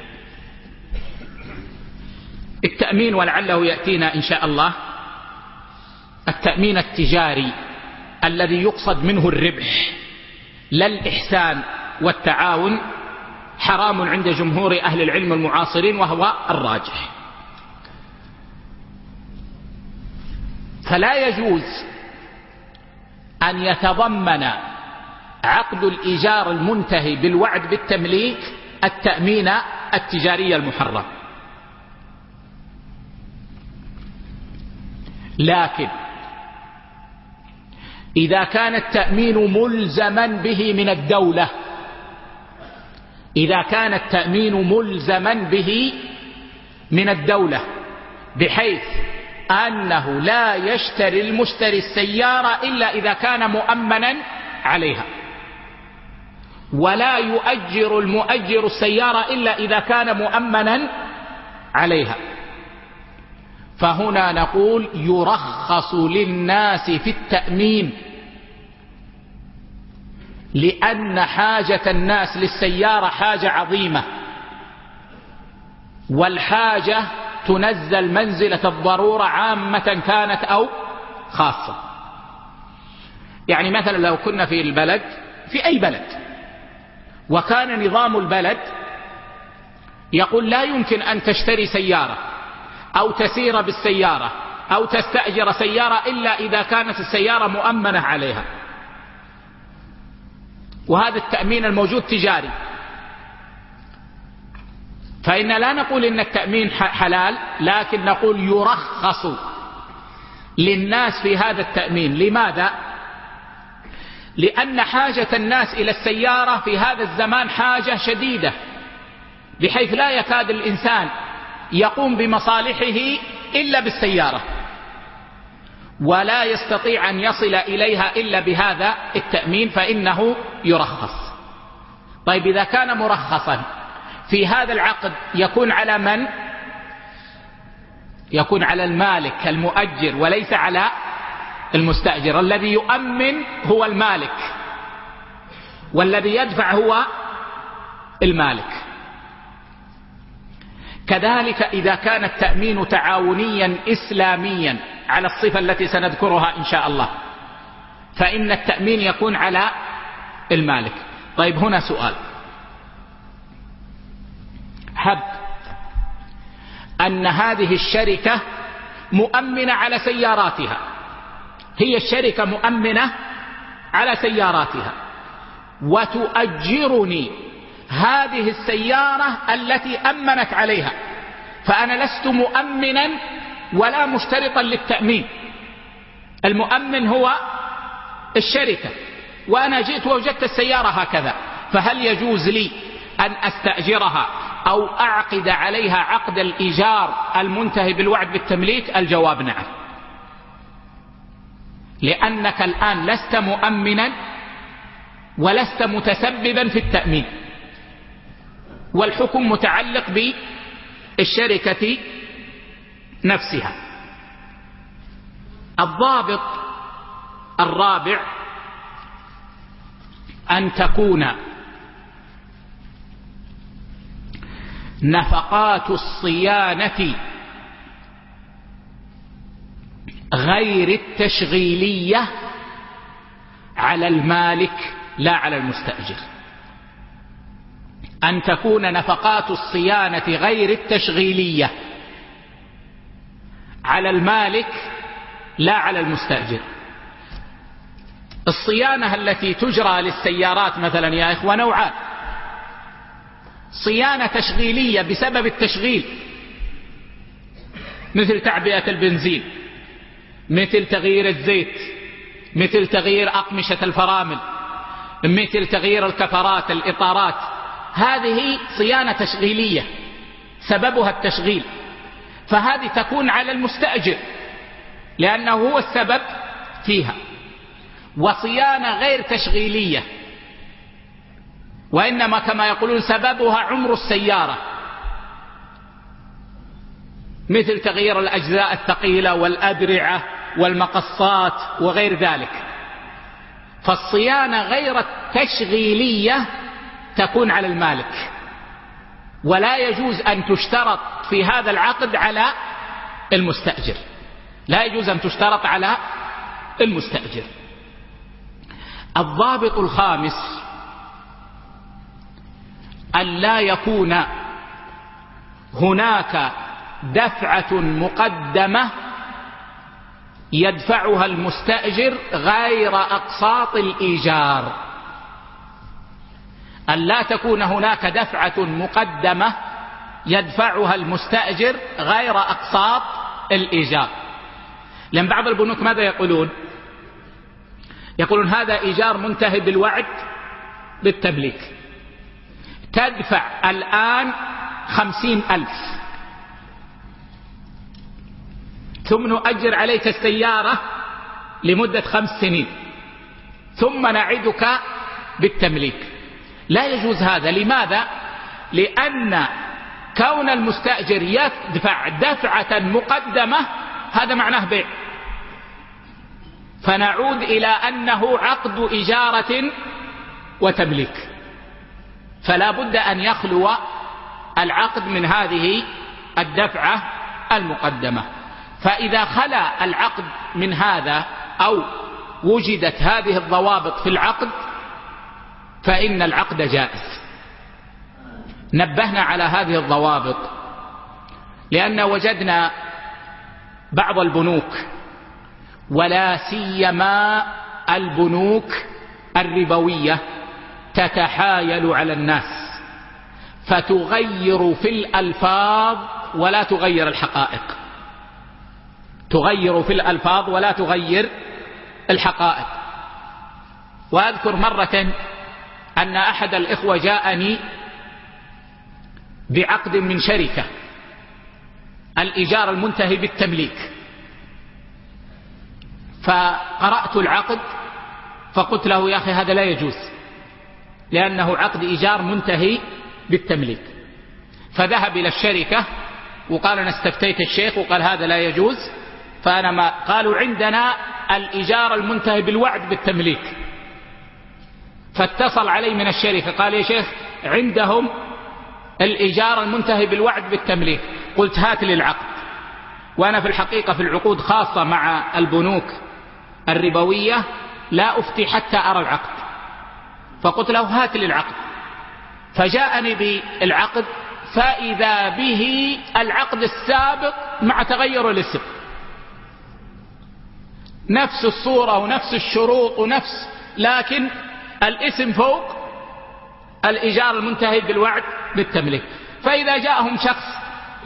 التأمين ولعله يأتينا إن شاء الله. التأمين التجاري الذي يقصد منه الربح. لا الإحسان والتعاون حرام عند جمهور أهل العلم المعاصرين وهو الراجح. فلا يجوز أن يتضمن عقد الإيجار المنتهي بالوعد بالتمليك التأمين التجاري المحرم. لكن إذا كان التأمين ملزما به من الدولة إذا كان التأمين ملزما به من الدولة بحيث أنه لا يشتري المشتري السيارة إلا إذا كان مؤمنا عليها. ولا يؤجر المؤجر السيارة إلا إذا كان مؤمنا عليها. فهنا نقول يرخص للناس في التأمين لأن حاجة الناس للسيارة حاجة عظيمة والحاجة تنزل منزلة الضرورة عامة كانت أو خاصة. يعني مثلا لو كنا في البلد في أي بلد وكان نظام البلد يقول لا يمكن أن تشتري سيارة أو تسير بالسيارة أو تستأجر سيارة إلا إذا كانت السيارة مؤمنة عليها. وهذا التأمين الموجود تجاري. فإن لا نقول إن التأمين حلال لكن نقول يرخص للناس في هذا التأمين. لماذا؟ لأن حاجة الناس إلى السيارة في هذا الزمان حاجة شديدة بحيث لا يكاد الإنسان يقوم بمصالحه إلا بالسيارة ولا يستطيع أن يصل إليها إلا بهذا التأمين فإنه يرخص. طيب إذا كان مرخصا في هذا العقد يكون على من؟ يكون على المالك المؤجر وليس على المستأجر. الذي يؤمن هو المالك والذي يدفع هو المالك. كذلك إذا كان التأمين تعاونيا إسلاميا على الصفة التي سنذكرها إن شاء الله فإن التأمين يكون على المالك. طيب هنا سؤال. هب أن هذه الشركة مؤمنة على سياراتها. هي الشركة مؤمنة على سياراتها. وتؤجرني هذه السيارة التي أمنت عليها. فأنا لست مؤمنا ولا مشترطا للتأمين. المؤمن هو الشركة. وأنا جئت ووجدت السيارة هكذا. فهل يجوز لي أن أستأجرها أو أعقد عليها عقد الإيجار المنتهي بالوعد بالتمليك؟ الجواب نعم. لأنك الآن لست مؤمنا ولست متسببا في التأمين. والحكم متعلق بالشركة نفسها. الضابط الرابع أن تكون نفقات الصيانة غير التشغيلية على المالك لا على المستأجر. أن تكون نفقات الصيانة غير التشغيلية على المالك لا على المستأجر. الصيانة التي تجرى للسيارات مثلا يا إخوة نوعان. صيانة تشغيلية بسبب التشغيل مثل تعبئة البنزين. مثل تغيير الزيت مثل تغيير أقمشة الفرامل مثل تغيير الكفرات الإطارات. هذه صيانة تشغيلية سببها التشغيل. فهذه تكون على المستأجر لأنه هو السبب فيها. وصيانة غير تشغيلية وإنما كما يقولون سببها عمر السيارة. مثل تغيير الأجزاء الثقيلة والأدرعة والمقصات وغير ذلك. فالصيانة غير التشغيلية تكون على المالك. ولا يجوز أن تشترط في هذا العقد على المستأجر. لا يجوز أن تشترط على المستأجر. الضابط الخامس أن لا يكون هناك دفعة مقدمة يدفعها المستأجر غير أقساط الإيجار. أن لا تكون هناك دفعة مقدمة يدفعها المستأجر غير أقساط الإيجار. لأن بعض البنوك ماذا يقولون؟ يقولون هذا إيجار منتهي بالوعد بالتمليك. تدفع الآن خمسين ألف. ثم نؤجر عليك السيارة لمدة خمس سنين. ثم نعدك بالتمليك. لا يجوز هذا. لماذا؟ لأن كون المستأجر يدفع دفعة مقدمة هذا معناه بيع. فنعود إلى أنه عقد إجارة وتمليك. فلا بد أن يخلو العقد من هذه الدفعة المقدمة. فإذا خلا العقد من هذا أو وجدت هذه الضوابط في العقد فإن العقد جائز. نبهنا على هذه الضوابط لأن وجدنا بعض البنوك ولا سيما البنوك الربوية تتحايل على الناس فتغير في الألفاظ ولا تغير الحقائق. تغير في الألفاظ ولا تغير الحقائق. وأذكر مرة أن أحد الإخوة جاءني بعقد من شركة الإيجار المنتهي بالتمليك. فقرأت العقد فقلت له يا أخي هذا لا يجوز لأنه عقد إيجار منتهي بالتمليك. فذهب إلى الشركة وقال أنا استفتيت الشيخ وقال هذا لا يجوز فأنا ما قالوا عندنا الإيجار المنتهي بالوعد بالتمليك. فاتصل علي من الشركة قال يا شيخ عندهم الإيجار المنتهي بالوعد بالتمليك. قلت هات لي العقد. وأنا في الحقيقة في العقود خاصة مع البنوك الربوية لا أفتي حتى أرى العقد. فقلت له هات لي العقد. فجاءني بالعقد فإذا به العقد السابق مع تغير الاسم. نفس الصورة ونفس الشروط ونفس لكن الاسم فوق الإيجار المنتهي بالوعد بالتمليك. فإذا جاءهم شخص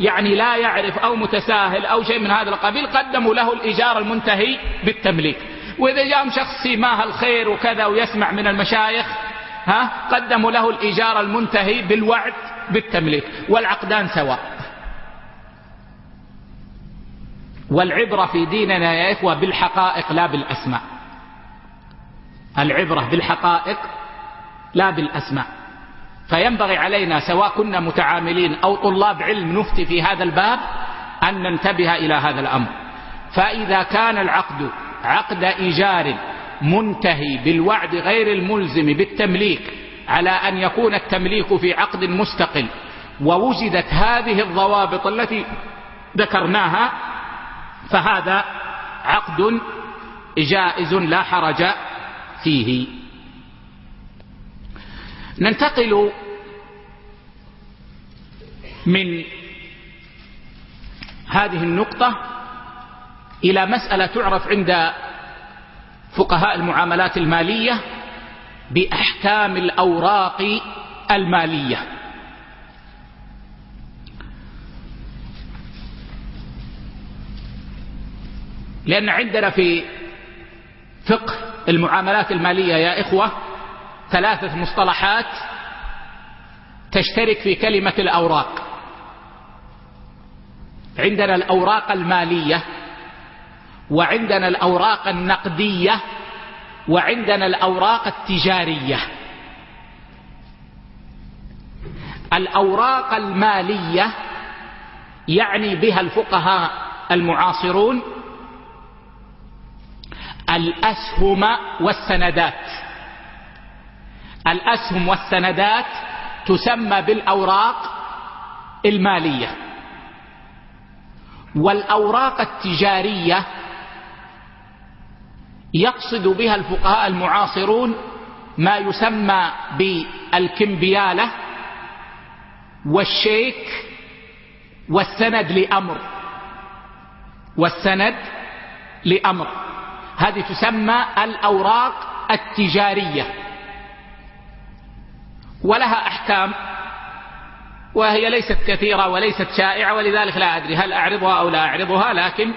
يعني لا يعرف أو متساهل أو شيء من هذا القبيل قدموا له الإيجار المنتهي بالتمليك. وإذا جاءهم شخص سيماه الخير وكذا ويسمع من المشايخ ها قدموا له الإيجار المنتهي بالوعد بالتمليك. والعقدان سواء. والعبرة في ديننا يا إخوة بالحقائق لا بالأسماء. العبرة بالحقائق لا بالأسماء. فينبغي علينا سواء كنا متعاملين أو طلاب علم نفتي في هذا الباب أن ننتبه إلى هذا الأمر. فإذا كان العقد عقد إيجار منتهي بالوعد غير الملزم بالتمليك على أن يكون التمليك في عقد مستقل ووجدت هذه الضوابط التي ذكرناها فهذا عقد جائز لا حرج فيه. ننتقل من هذه النقطة إلى مسألة تعرف عند فقهاء المعاملات المالية بأحكام الأوراق المالية. لأن عندنا في فقه المعاملات المالية يا إخوة ثلاثة مصطلحات تشترك في كلمة الأوراق. عندنا الأوراق المالية وعندنا الأوراق النقدية وعندنا الأوراق التجارية. الأوراق المالية يعني بها الفقهاء المعاصرون الأسهم والسندات. الأسهم والسندات تسمى بالأوراق المالية. والأوراق التجارية يقصد بها الفقهاء المعاصرون ما يسمى بالكمبيالة والشيك والسند لأمر. والسند لأمر. هذه تسمى الأوراق التجارية. ولها أحكام وهي ليست كثيرة وليست شائعة ولذلك لا أدري هل أعرضها أو لا أعرضها لكن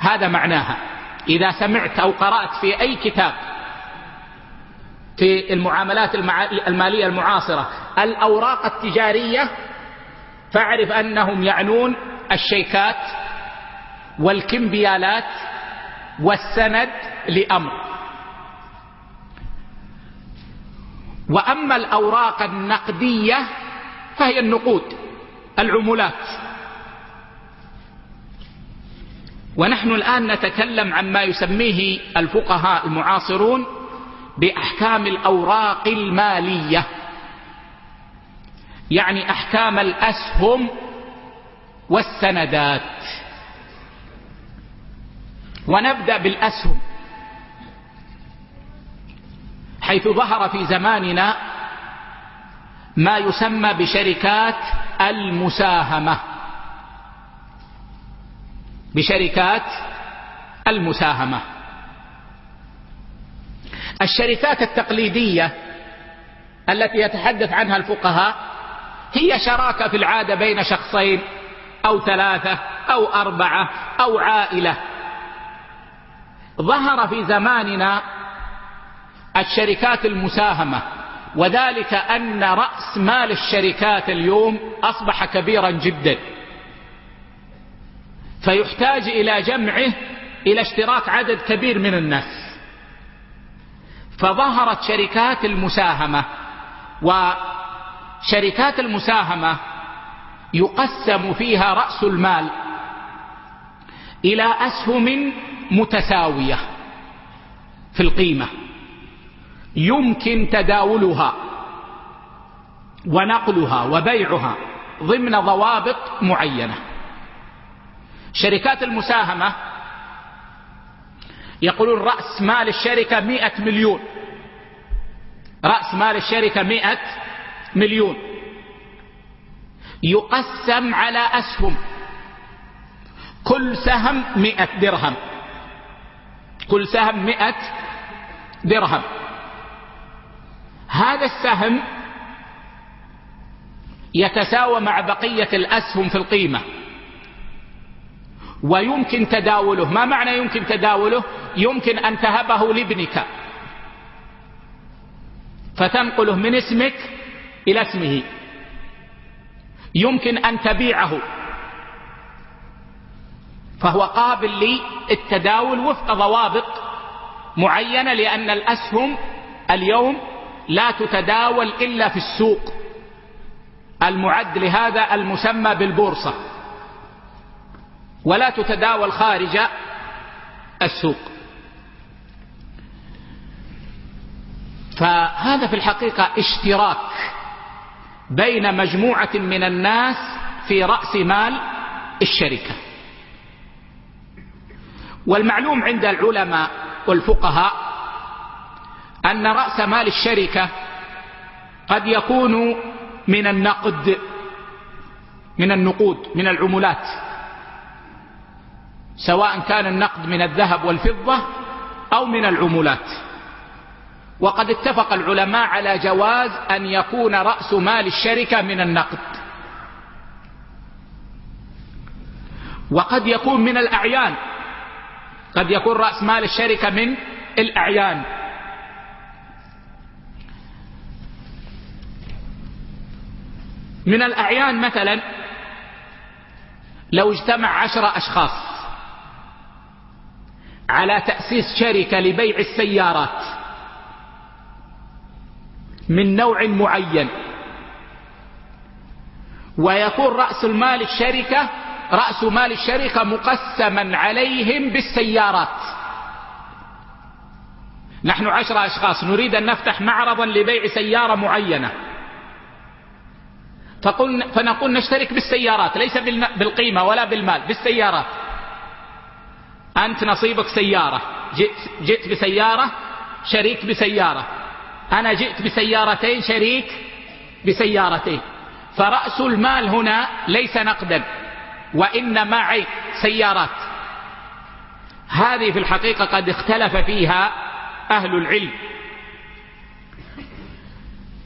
هذا معناها. إذا سمعت أو قرأت في أي كتاب في المعاملات المالية المعاصرة الأوراق التجارية فاعرف أنهم يعنون الشيكات والكمبيالات والسند لأمر. وأما الأوراق النقدية فهي النقود العمولات. ونحن الآن نتكلم عما يسميه الفقهاء المعاصرون بأحكام الأوراق المالية. يعني أحكام الأسهم والسندات. ونبدأ بالأسهم. حيث ظهر في زماننا ما يسمى بشركات المساهمة. بشركات المساهمة. الشركات التقليدية التي يتحدث عنها الفقهاء هي شراكة في العادة بين شخصين أو ثلاثة أو أربعة أو عائلة. ظهر في زماننا الشركات المساهمة وذلك أن رأس مال الشركات اليوم أصبح كبيرا جدا. فيحتاج إلى جمعه إلى اشتراك عدد كبير من الناس. فظهرت شركات المساهمة وشركات المساهمة يقسم فيها رأس المال إلى أسهم متساوية في القيمة. يمكن تداولها ونقلها وبيعها ضمن ضوابط معينة. شركات المساهمة يقولون رأس مال الشركة مئة مليون. رأس مال الشركة مئة مليون. يقسم على أسهم. كل سهم مئة درهم. كل سهم مئة درهم. هذا السهم يتساوى مع بقية الأسهم في القيمة. ويمكن تداوله. ما معنى يمكن تداوله؟ يمكن أن تهبه لابنك. فتنقله من اسمك إلى اسمه. يمكن أن تبيعه. فهو قابل للتداول وفق ضوابط معينة لأن الأسهم اليوم لا تتداول إلا في السوق. المعد لهذا المسمى بالبورصة. ولا تتداول خارج السوق. فهذا في الحقيقة اشتراك بين مجموعة من الناس في رأس مال الشركة. والمعلوم عند العلماء والفقهاء أن رأس مال الشركة قد يكون من النقد من النقود من العملات. سواء كان النقد من الذهب والفضة أو من العملات. وقد اتفق العلماء على جواز أن يكون رأس مال الشركة من النقد. وقد يكون من الأعيان. قد يكون رأس مال الشركة من الأعيان. من الأعيان مثلا لو اجتمع عشر أشخاص على تأسيس شركة لبيع السيارات من نوع معين ويكون رأس المال الشركة رأس مال الشركة مقسما عليهم بالسيارات. نحن عشر أشخاص نريد أن نفتح معرضا لبيع سيارة معينة. فقلنا فنقول نشترك بالسيارات ليس بالقيمة ولا بالمال بالسيارات. أنت نصيبك سيارة. جئت, جئت بسيارة شريك بسيارة. أنا جئت بسيارتين شريك بسيارتين. فرأس المال هنا ليس نقدا. وإنما عين سيارات. هذه في الحقيقة قد اختلف فيها أهل العلم.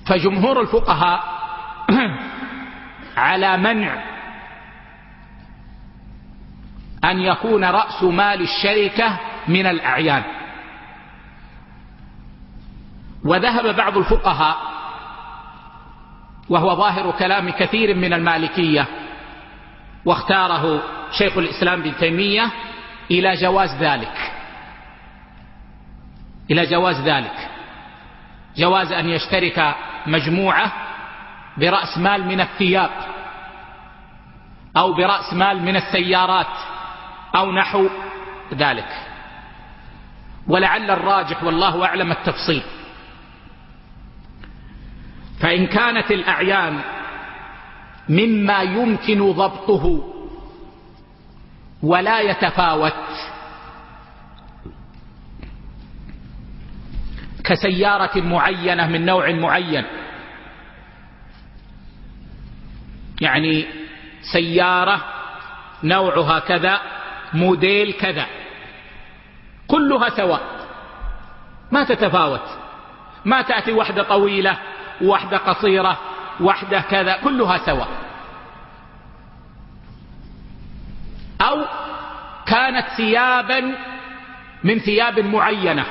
فجمهور الفقهاء على منع أن يكون رأس مال الشركة من الأعيان. وذهب بعض الفقهاء وهو ظاهر كلام كثير من المالكية واختاره شيخ الإسلام بن تيمية إلى جواز ذلك. إلى جواز ذلك. جواز أن يشترك مجموعة برأس مال من الثياب أو برأس مال من السيارات أو نحو ذلك. ولعل الراجح والله أعلم التفصيل. فإن كانت الأعيان مما يمكن ضبطه ولا يتفاوت. كسيارة معينة من نوع معين. يعني سيارة نوعها كذا موديل كذا. كلها سواء. ما تتفاوت. ما تأتي واحدة طويلة وواحدة قصيرة واحدة كذا كلها سواء أو كانت ثيابا من ثياب معينة.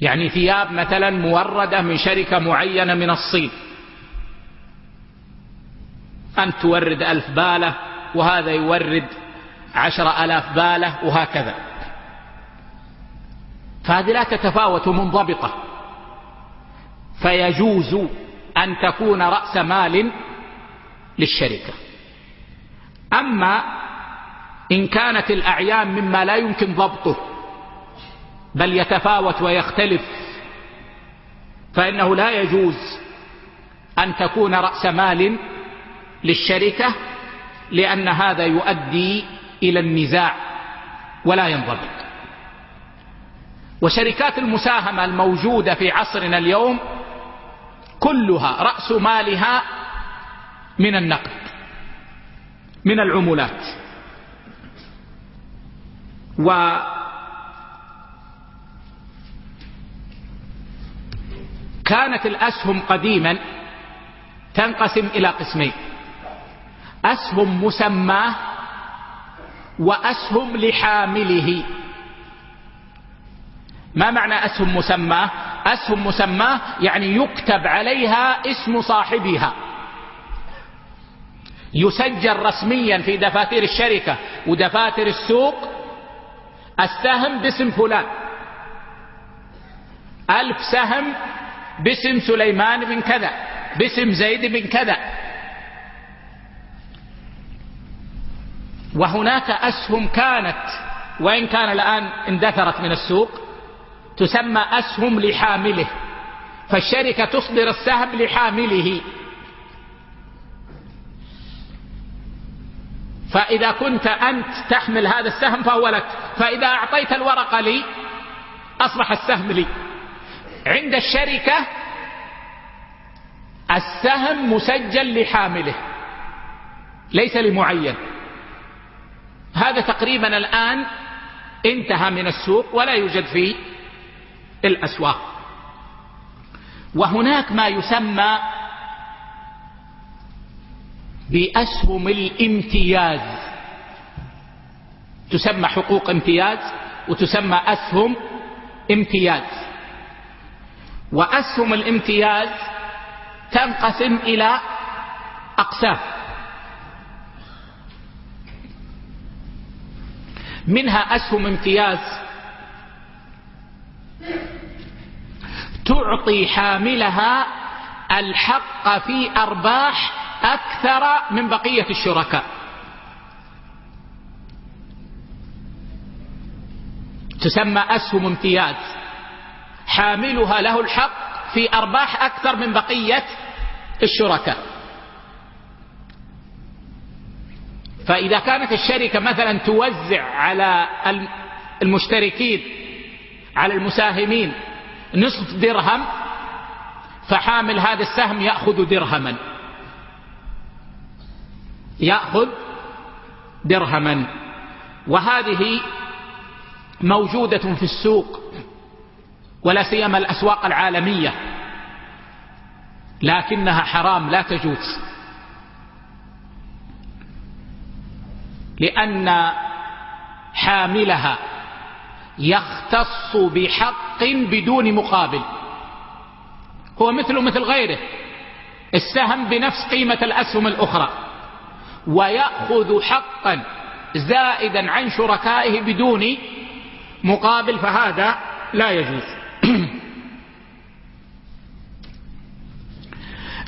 يعني ثياب مثلا موردة من شركة معينة من الصين. أنت تورد ألف بالة وهذا يورد عشر ألاف بالة وهكذا. فهذه لا تتفاوت منضبطة فيجوز أن تكون رأس مال للشركة. أما إن كانت الأعيان مما لا يمكن ضبطه بل يتفاوت ويختلف فإنه لا يجوز أن تكون رأس مال للشركة لأن هذا يؤدي إلى النزاع ولا ينضبط. وشركات المساهمة الموجودة في عصرنا اليوم كلها رأس مالها من النقد من العمولات. و كانت الأسهم قديما تنقسم إلى قسمين أسهم مسماه وأسهم لحامله. ما معنى أسهم مسماه أسهم مسماه يعني يكتب عليها اسم صاحبها. يسجل رسميا في دفاتر الشركة ودفاتر السوق. السهم باسم فلان. ألف سهم باسم سليمان بن كذا باسم زيد بن كذا. وهناك أسهم كانت وإن كان الآن اندثرت من السوق تسمى أسهم لحامله فالشركة تصدر السهم لحامله. فإذا كنت أنت تحمل هذا السهم فهو لك فإذا أعطيت الورقة لي أصبح السهم لي. عند الشركة السهم مسجل لحامله ليس لمعين. هذا تقريبا الآن انتهى من السوق ولا يوجد في الأسواق. وهناك ما يسمى بأسهم الامتياز. تسمى حقوق امتياز وتسمى أسهم امتياز. وأسهم الامتياز تنقسم إلى أقسام. منها أسهم امتياز تعطي حاملها الحق في أرباح أكثر من بقية الشركاء. تسمى أسهم امتياز. حاملها له الحق في أرباح أكثر من بقية الشركاء. فإذا كانت الشركة مثلا توزع على المشتركين على المساهمين نصف درهم فحامل هذا السهم يأخذ درهما. يأخذ درهما. وهذه موجودة في السوق ولا سيما الأسواق العالمية. لكنها حرام لا تجوز. لأن حاملها يختص بحق بدون مقابل. هو مثل مثل غيره. السهم بنفس قيمة الأسهم الأخرى. ويأخذ حقا زائدا عن شركائه بدون مقابل فهذا لا يجوز.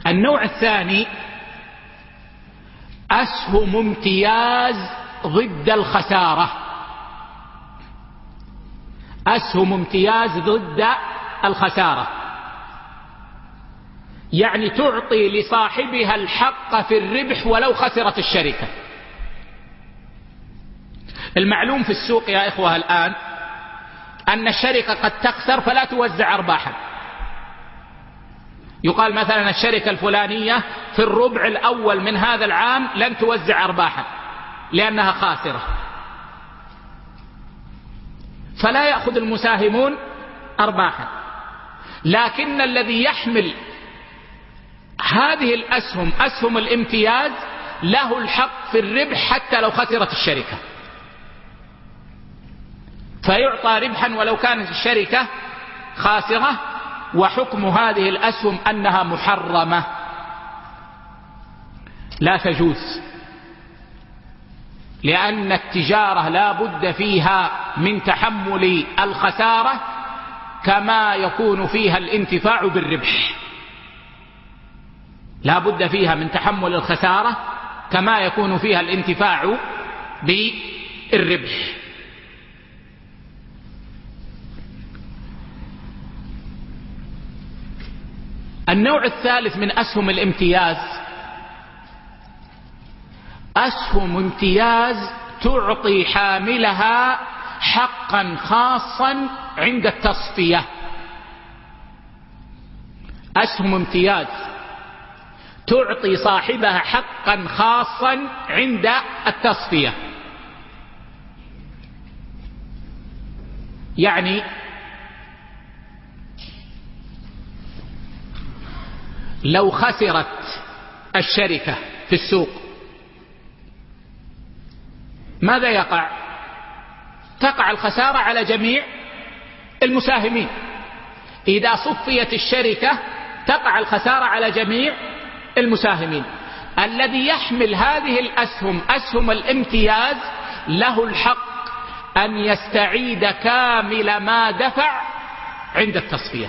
النوع الثاني أسهم امتياز ضد الخسارة. أسهم امتياز ضد الخسارة. يعني تعطي لصاحبها الحق في الربح ولو خسرت الشركة. المعلوم في السوق يا إخوة الآن أن الشركة قد تخسر فلا توزع أرباحا. يقال مثلا الشركة الفلانية في الربع الأول من هذا العام لن توزع أرباحا لأنها خاسرة. فلا يأخذ المساهمون أرباحا. لكن الذي يحمل هذه الأسهم أسهم الامتياز له الحق في الربح حتى لو خسرت الشركة. فيعطى ربحا ولو كانت الشركة خاسرة وحكم هذه الأسهم أنها محرمة. لا تجوز. لأن التجارة لا بد فيها من تحمل الخسارة كما يكون فيها الانتفاع بالربح. لا بد فيها من تحمل الخسارة كما يكون فيها الانتفاع بالربح. النوع الثالث من أسهم الامتياز أسهم امتياز تعطي حاملها حقا خاصا عند التصفية. أسهم امتياز تعطي صاحبها حقا خاصا عند التصفية. يعني لو خسرت الشركة في السوق ماذا يقع؟ تقع الخسارة على جميع المساهمين. إذا صفيت الشركة تقع الخسارة على جميع المساهمين. الذي يحمل هذه الأسهم أسهم الامتياز له الحق أن يستعيد كامل ما دفع عند التصفية.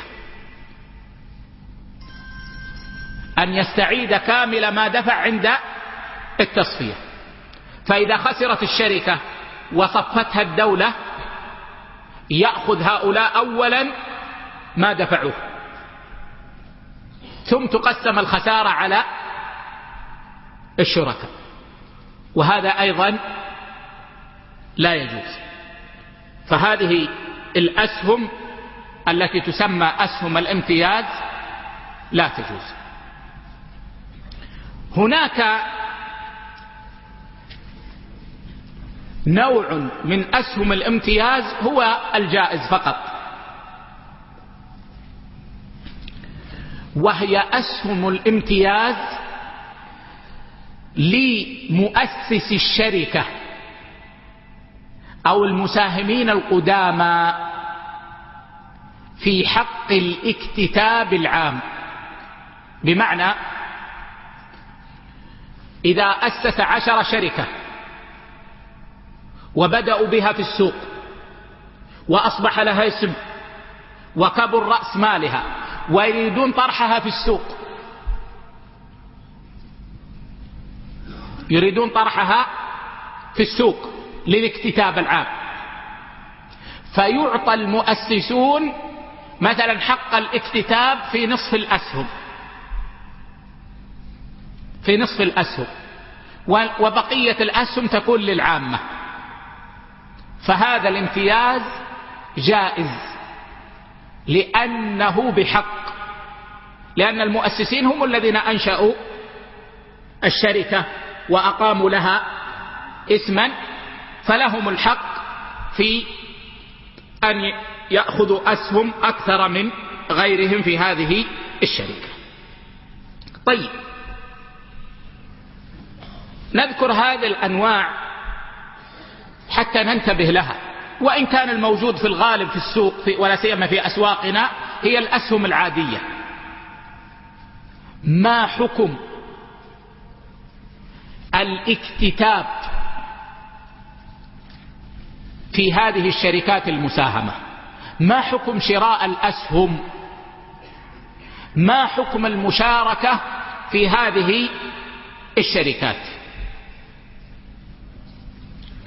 أن يستعيد كامل ما دفع عند التصفية. فإذا خسرت الشركة وصفتها الدولة يأخذ هؤلاء أولا ما دفعوه. ثم تقسم الخسارة على الشركاء. وهذا أيضا لا يجوز. فهذه الأسهم التي تسمى أسهم الامتياز لا تجوز. هناك نوع من أسهم الامتياز هو الجائز فقط. وهي أسهم الامتياز لمؤسس الشركة أو المساهمين القدامى في حق الاكتتاب العام. بمعنى إذا أسس عشر شركة وبدأوا بها في السوق وأصبح لها اسم وكبر رأس مالها ويريدون طرحها في السوق. يريدون طرحها في السوق للاكتتاب العام. فيعطى المؤسسون مثلا حق الاكتتاب في نصف الأسهم. في نصف الأسهم. وبقية الأسهم تكون للعامة. فهذا الامتياز جائز لأنه بحق لأن المؤسسين هم الذين أنشأوا الشركة وأقاموا لها اسما فلهم الحق في أن يأخذوا أسهم أكثر من غيرهم في هذه الشركة. طيب نذكر هذه الأنواع حتى ننتبه لها. وإن كان الموجود في الغالب في السوق في ولا سيما في أسواقنا هي الأسهم العادية. ما حكم الاكتتاب في هذه الشركات المساهمة؟ ما حكم شراء الأسهم؟ ما حكم المشاركة في هذه الشركات؟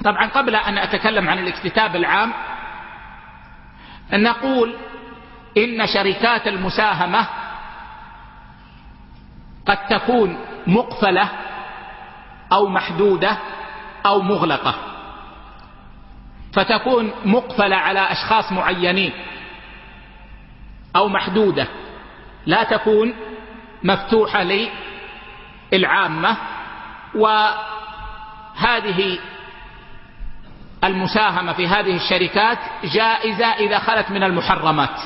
طبعا قبل أن أتكلم عن الاكتتاب العام نقول إن شركات المساهمة قد تكون مقفلة أو محدودة أو مغلقة. فتكون مقفلة على أشخاص معينين أو محدودة. لا تكون مفتوحة للعامة وهذه المساهمة في هذه الشركات جائزة إذا خلت من المحرمات.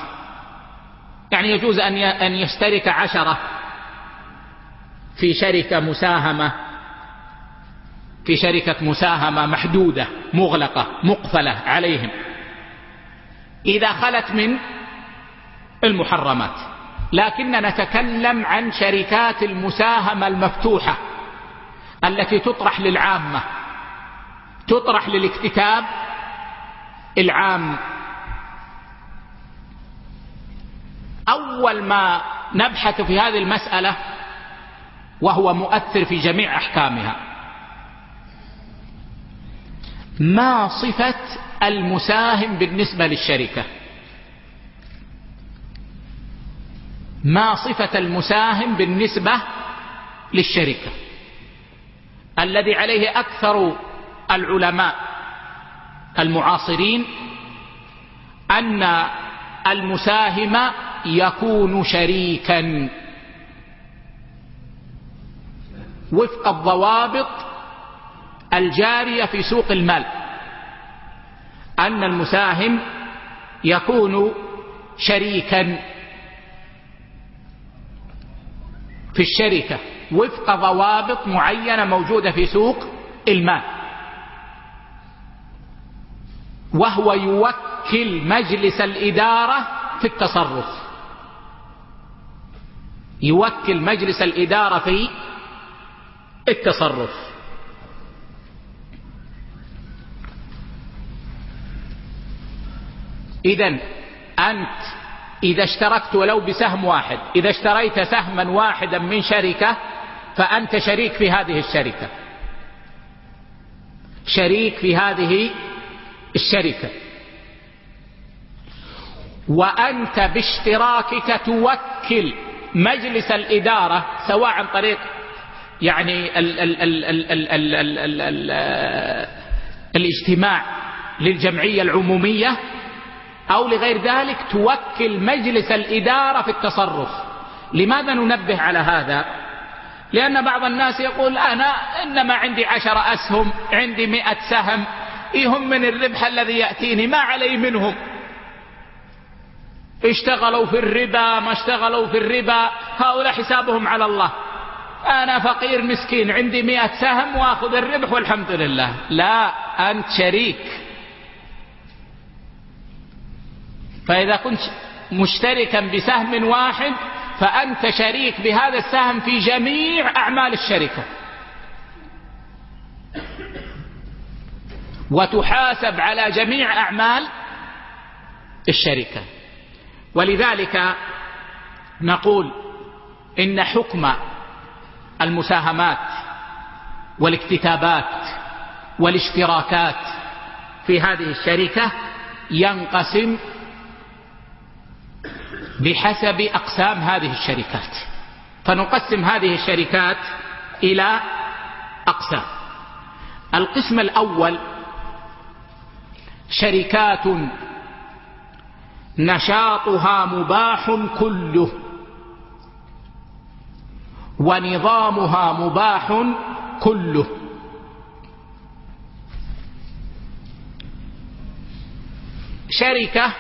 يعني يجوز أن يشترك عشرة في شركة مساهمة في شركة مساهمة محدودة مغلقة مقفلة عليهم. إذا خلت من المحرمات. لكن نتكلم عن شركات المساهمة المفتوحة التي تطرح للعامة. تطرح للاكتتاب العام. أول ما نبحث في هذه المسألة وهو مؤثر في جميع أحكامها. ما صفة المساهم بالنسبة للشركة؟ ما صفة المساهم بالنسبة للشركة؟ الذي عليه أكثر العلماء المعاصرين أن المساهم يكون شريكا. وفق الضوابط الجارية في سوق المال أن المساهم يكون شريكا في الشركة. وفق ضوابط معينة موجودة في سوق المال. وهو يوكل مجلس الإدارة في التصرف. يوكل مجلس الإدارة في التصرف. إذا أنت إذا اشتركت ولو بسهم واحد إذا اشتريت سهما واحدا من شركة فأنت شريك في هذه الشركة. شريك في هذه الشركة. وأنت باشتراكك توكل مجلس الإدارة سواء عن طريق يعني ال ال ال ال ال ال ال ال ال الاجتماع للجمعية العمومية أو لغير ذلك توكل مجلس الإدارة في التصرف. لماذا ننبه على هذا؟ لأن بعض الناس يقول أنا إنما عندي عشر أسهم عندي مئة سهم يهم من الربح الذي يأتيني ما علي منهم. اشتغلوا في الربا ما اشتغلوا في الربا هؤلاء حسابهم على الله. أنا فقير مسكين عندي مئة سهم وأخذ الربح والحمد لله. لا أنت شريك. فإذا كنت مشتركا بسهم واحد فأنت شريك بهذا السهم في جميع أعمال الشركة. وتحاسب على جميع أعمال الشركة. ولذلك نقول إن حكم المساهمات والاكتتابات والاشتراكات في هذه الشركة ينقسم بحسب أقسام هذه الشركات. فنقسم هذه الشركات إلى أقسام. القسم الأول شركات نشاطها مباح كله ونظامها مباح كله شركة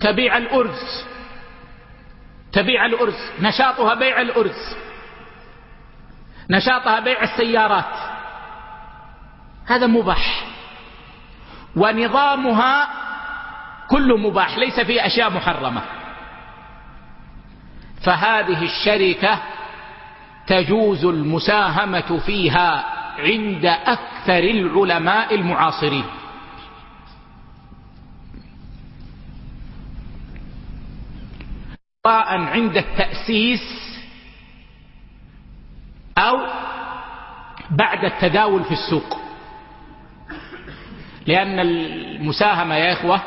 تبيع الأرز تبيع الأرز نشاطها بيع الأرز نشاطها بيع السيارات. هذا مباح. ونظامها كله مباح ليس فيه أشياء محرمة. فهذه الشركة تجوز المساهمة فيها عند أكثر العلماء المعاصرين. سواء عند التأسيس أو بعد التداول في السوق. لأن المساهمة يا إخوة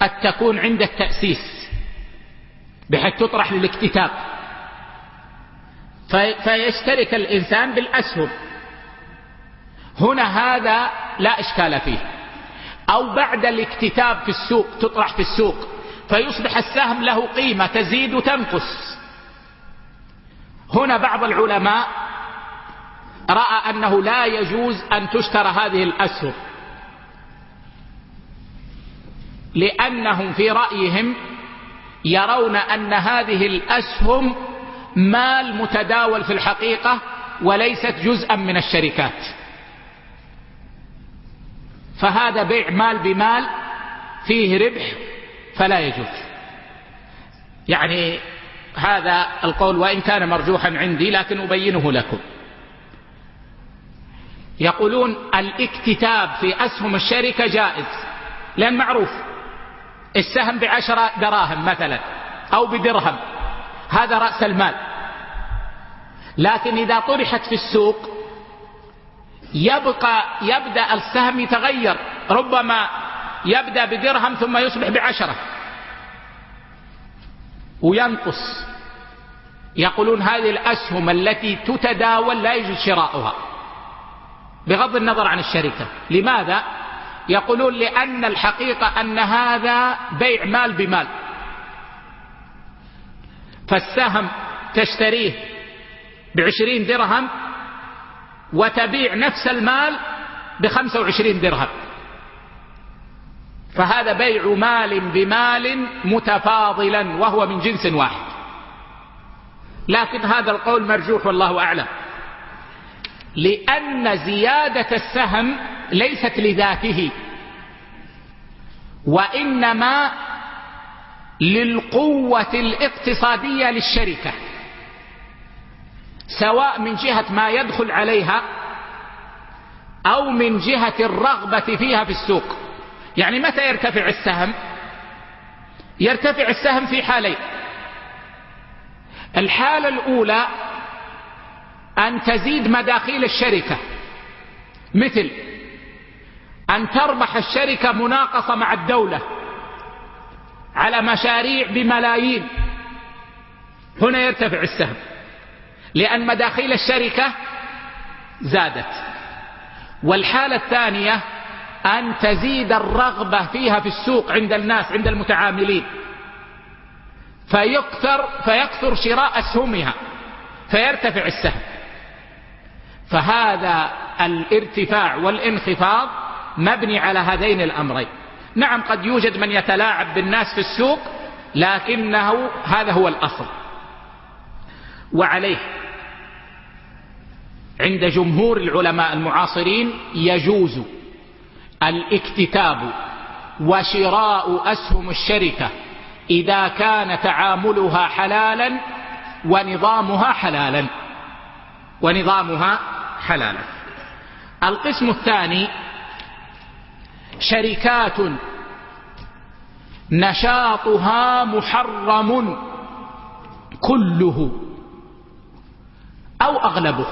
قد تكون عند التأسيس بحيث تطرح للاكتتاب. فيشترك الإنسان بالأسهم. هنا هذا لا إشكال فيه. أو بعد الاكتتاب في السوق تطرح في السوق فيصبح السهم له قيمة تزيد وتنقص. هنا بعض العلماء رأى أنه لا يجوز أن تشترى هذه الأسهم. لأنهم في رأيهم يرون أن هذه الأسهم مال متداول في الحقيقة وليست جزءا من الشركات. فهذا بيع مال بمال فيه ربح فلا يجوز. يعني هذا القول وإن كان مرجوحا عندي لكن أبينه لكم. يقولون الاكتتاب في أسهم الشركة جائز لأن معروف السهم بعشرة دراهم مثلا أو بدرهم. هذا رأس المال. لكن إذا طرحت في السوق يبقى يبدأ السهم يتغير. ربما يبدأ بدرهم ثم يصبح بعشرة. وينقص. يقولون هذه الأسهم التي تتداول لا يجوز شراؤها. بغض النظر عن الشركة. لماذا؟ يقولون لأن الحقيقة أن هذا بيع مال بمال. فالسهم تشتريه بعشرين درهم وتبيع نفس المال بخمسة وعشرين درهم. فهذا بيع مال بمال متفاضلا وهو من جنس واحد. لكن هذا القول مرجوح والله أعلم. لأن زيادة السهم ليست لذاته. وإنما للقوة الاقتصادية للشركة. سواء من جهة ما يدخل عليها أو من جهة الرغبة فيها في السوق. يعني متى يرتفع السهم؟ يرتفع السهم في حالين. الحالة الأولى أن تزيد مداخيل الشركة. مثل أن تربح الشركة مناقصة مع الدولة على مشاريع بملايين. هنا يرتفع السهم لأن مداخيل الشركة زادت. والحالة الثانية أن تزيد الرغبة فيها في السوق عند الناس عند المتعاملين. فيكثر, فيكثر شراء أسهمها فيرتفع السهم. فهذا الارتفاع والانخفاض مبني على هذين الأمرين. نعم قد يوجد من يتلاعب بالناس في السوق لكنه هذا هو الأصل. وعليه عند جمهور العلماء المعاصرين يجوز الاكتتاب وشراء أسهم الشركة إذا كان تعاملها حلالا ونظامها حلالا. ونظامها حلالا. القسم الثاني شركات. نشاطها محرم كله أو أغلبه.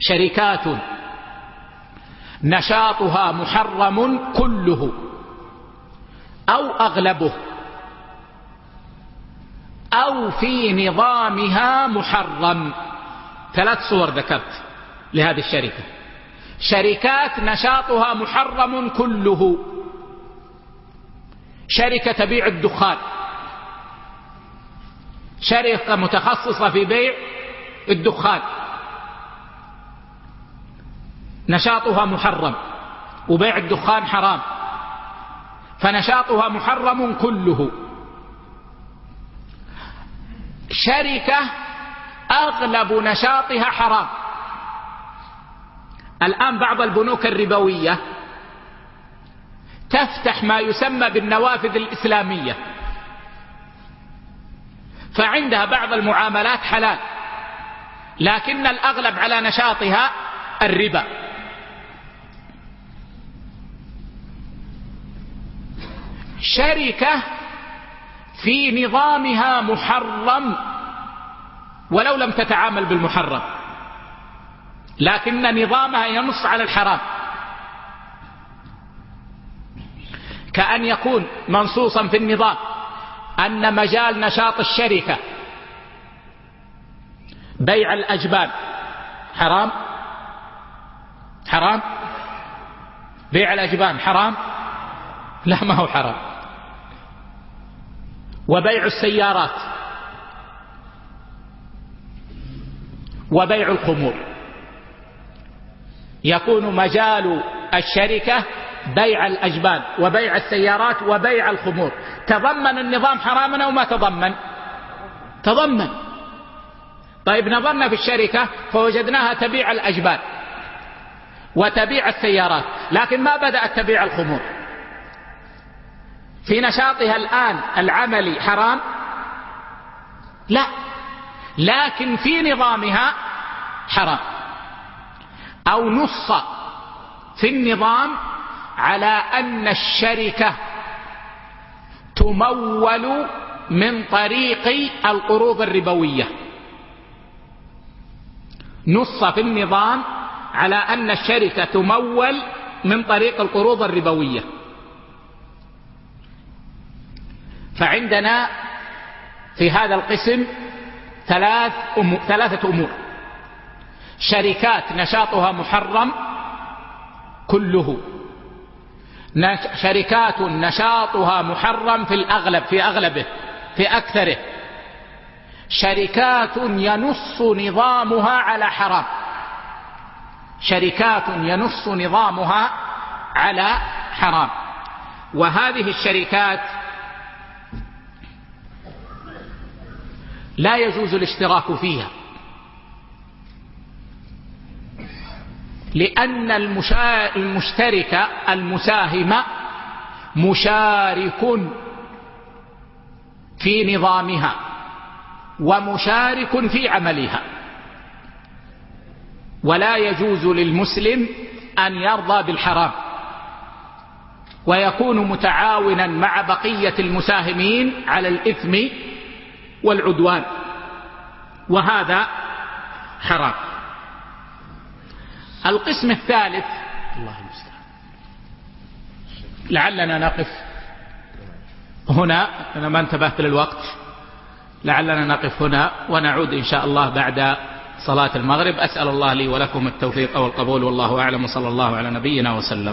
شركات. نشاطها محرم كله أو أغلبه. أو في نظامها محرم. ثلاث صور ذكرت لهذه الشركة. شركات نشاطها محرم كله. شركة تبيع الدخان. شركة متخصصة في بيع الدخان. نشاطها محرم. وبيع الدخان حرام. فنشاطها محرم كله. شركة أغلب نشاطها حرام. الآن بعض البنوك الربوية تفتح ما يسمى بالنوافذ الإسلامية. فعندها بعض المعاملات حلال لكن الأغلب على نشاطها الربا. شركة في نظامها محرم ولو لم تتعامل بالمحرم. لكن نظامها ينص على الحرام. كأن يكون منصوصا في النظام أن مجال نشاط الشركة بيع الأجبان حرام؟ حرام؟ بيع الأجبان حرام؟ لا ما هو حرام. وبيع السيارات وبيع الخمور يكون مجال الشركة بيع الأجبان وبيع السيارات وبيع الخمور. تضمن النظام حراما أو ما تضمن؟ تضمن. طيب نظرنا في الشركة فوجدناها تبيع الأجبان وتبيع السيارات لكن ما بدأت تبيع الخمور. في نشاطها الآن العملي حرام؟ لا لكن في نظامها حرام. أو نص في النظام على أن الشركة تمول من طريق القروض الربوية. نص في النظام على أن الشركة تمول من طريق القروض الربوية. فعندنا في هذا القسم ثلاث أمور ثلاثة أمور. شركات نشاطها محرم كله. شركات نشاطها محرم في الأغلب في أغلبه في أكثره. شركات ينص نظامها على حرام. شركات ينص نظامها على حرام. وهذه الشركات لا يجوز الاشتراك فيها. لأن المشترك المساهم مشارك في نظامها ومشارك في عملها. ولا يجوز للمسلم أن يرضى بالحرام. ويكون متعاونا مع بقية المساهمين على الإثم والعدوان. وهذا حرام. القسم الثالث. الله المستعان. لعلنا نقف هنا. أنا ما انتبهت للوقت. لعلنا نقف هنا ونعود إن شاء الله بعد صلاة المغرب. أسأل الله لي ولكم التوفيق والقبول. والله أعلم. وصلى الله على نبينا وسلم.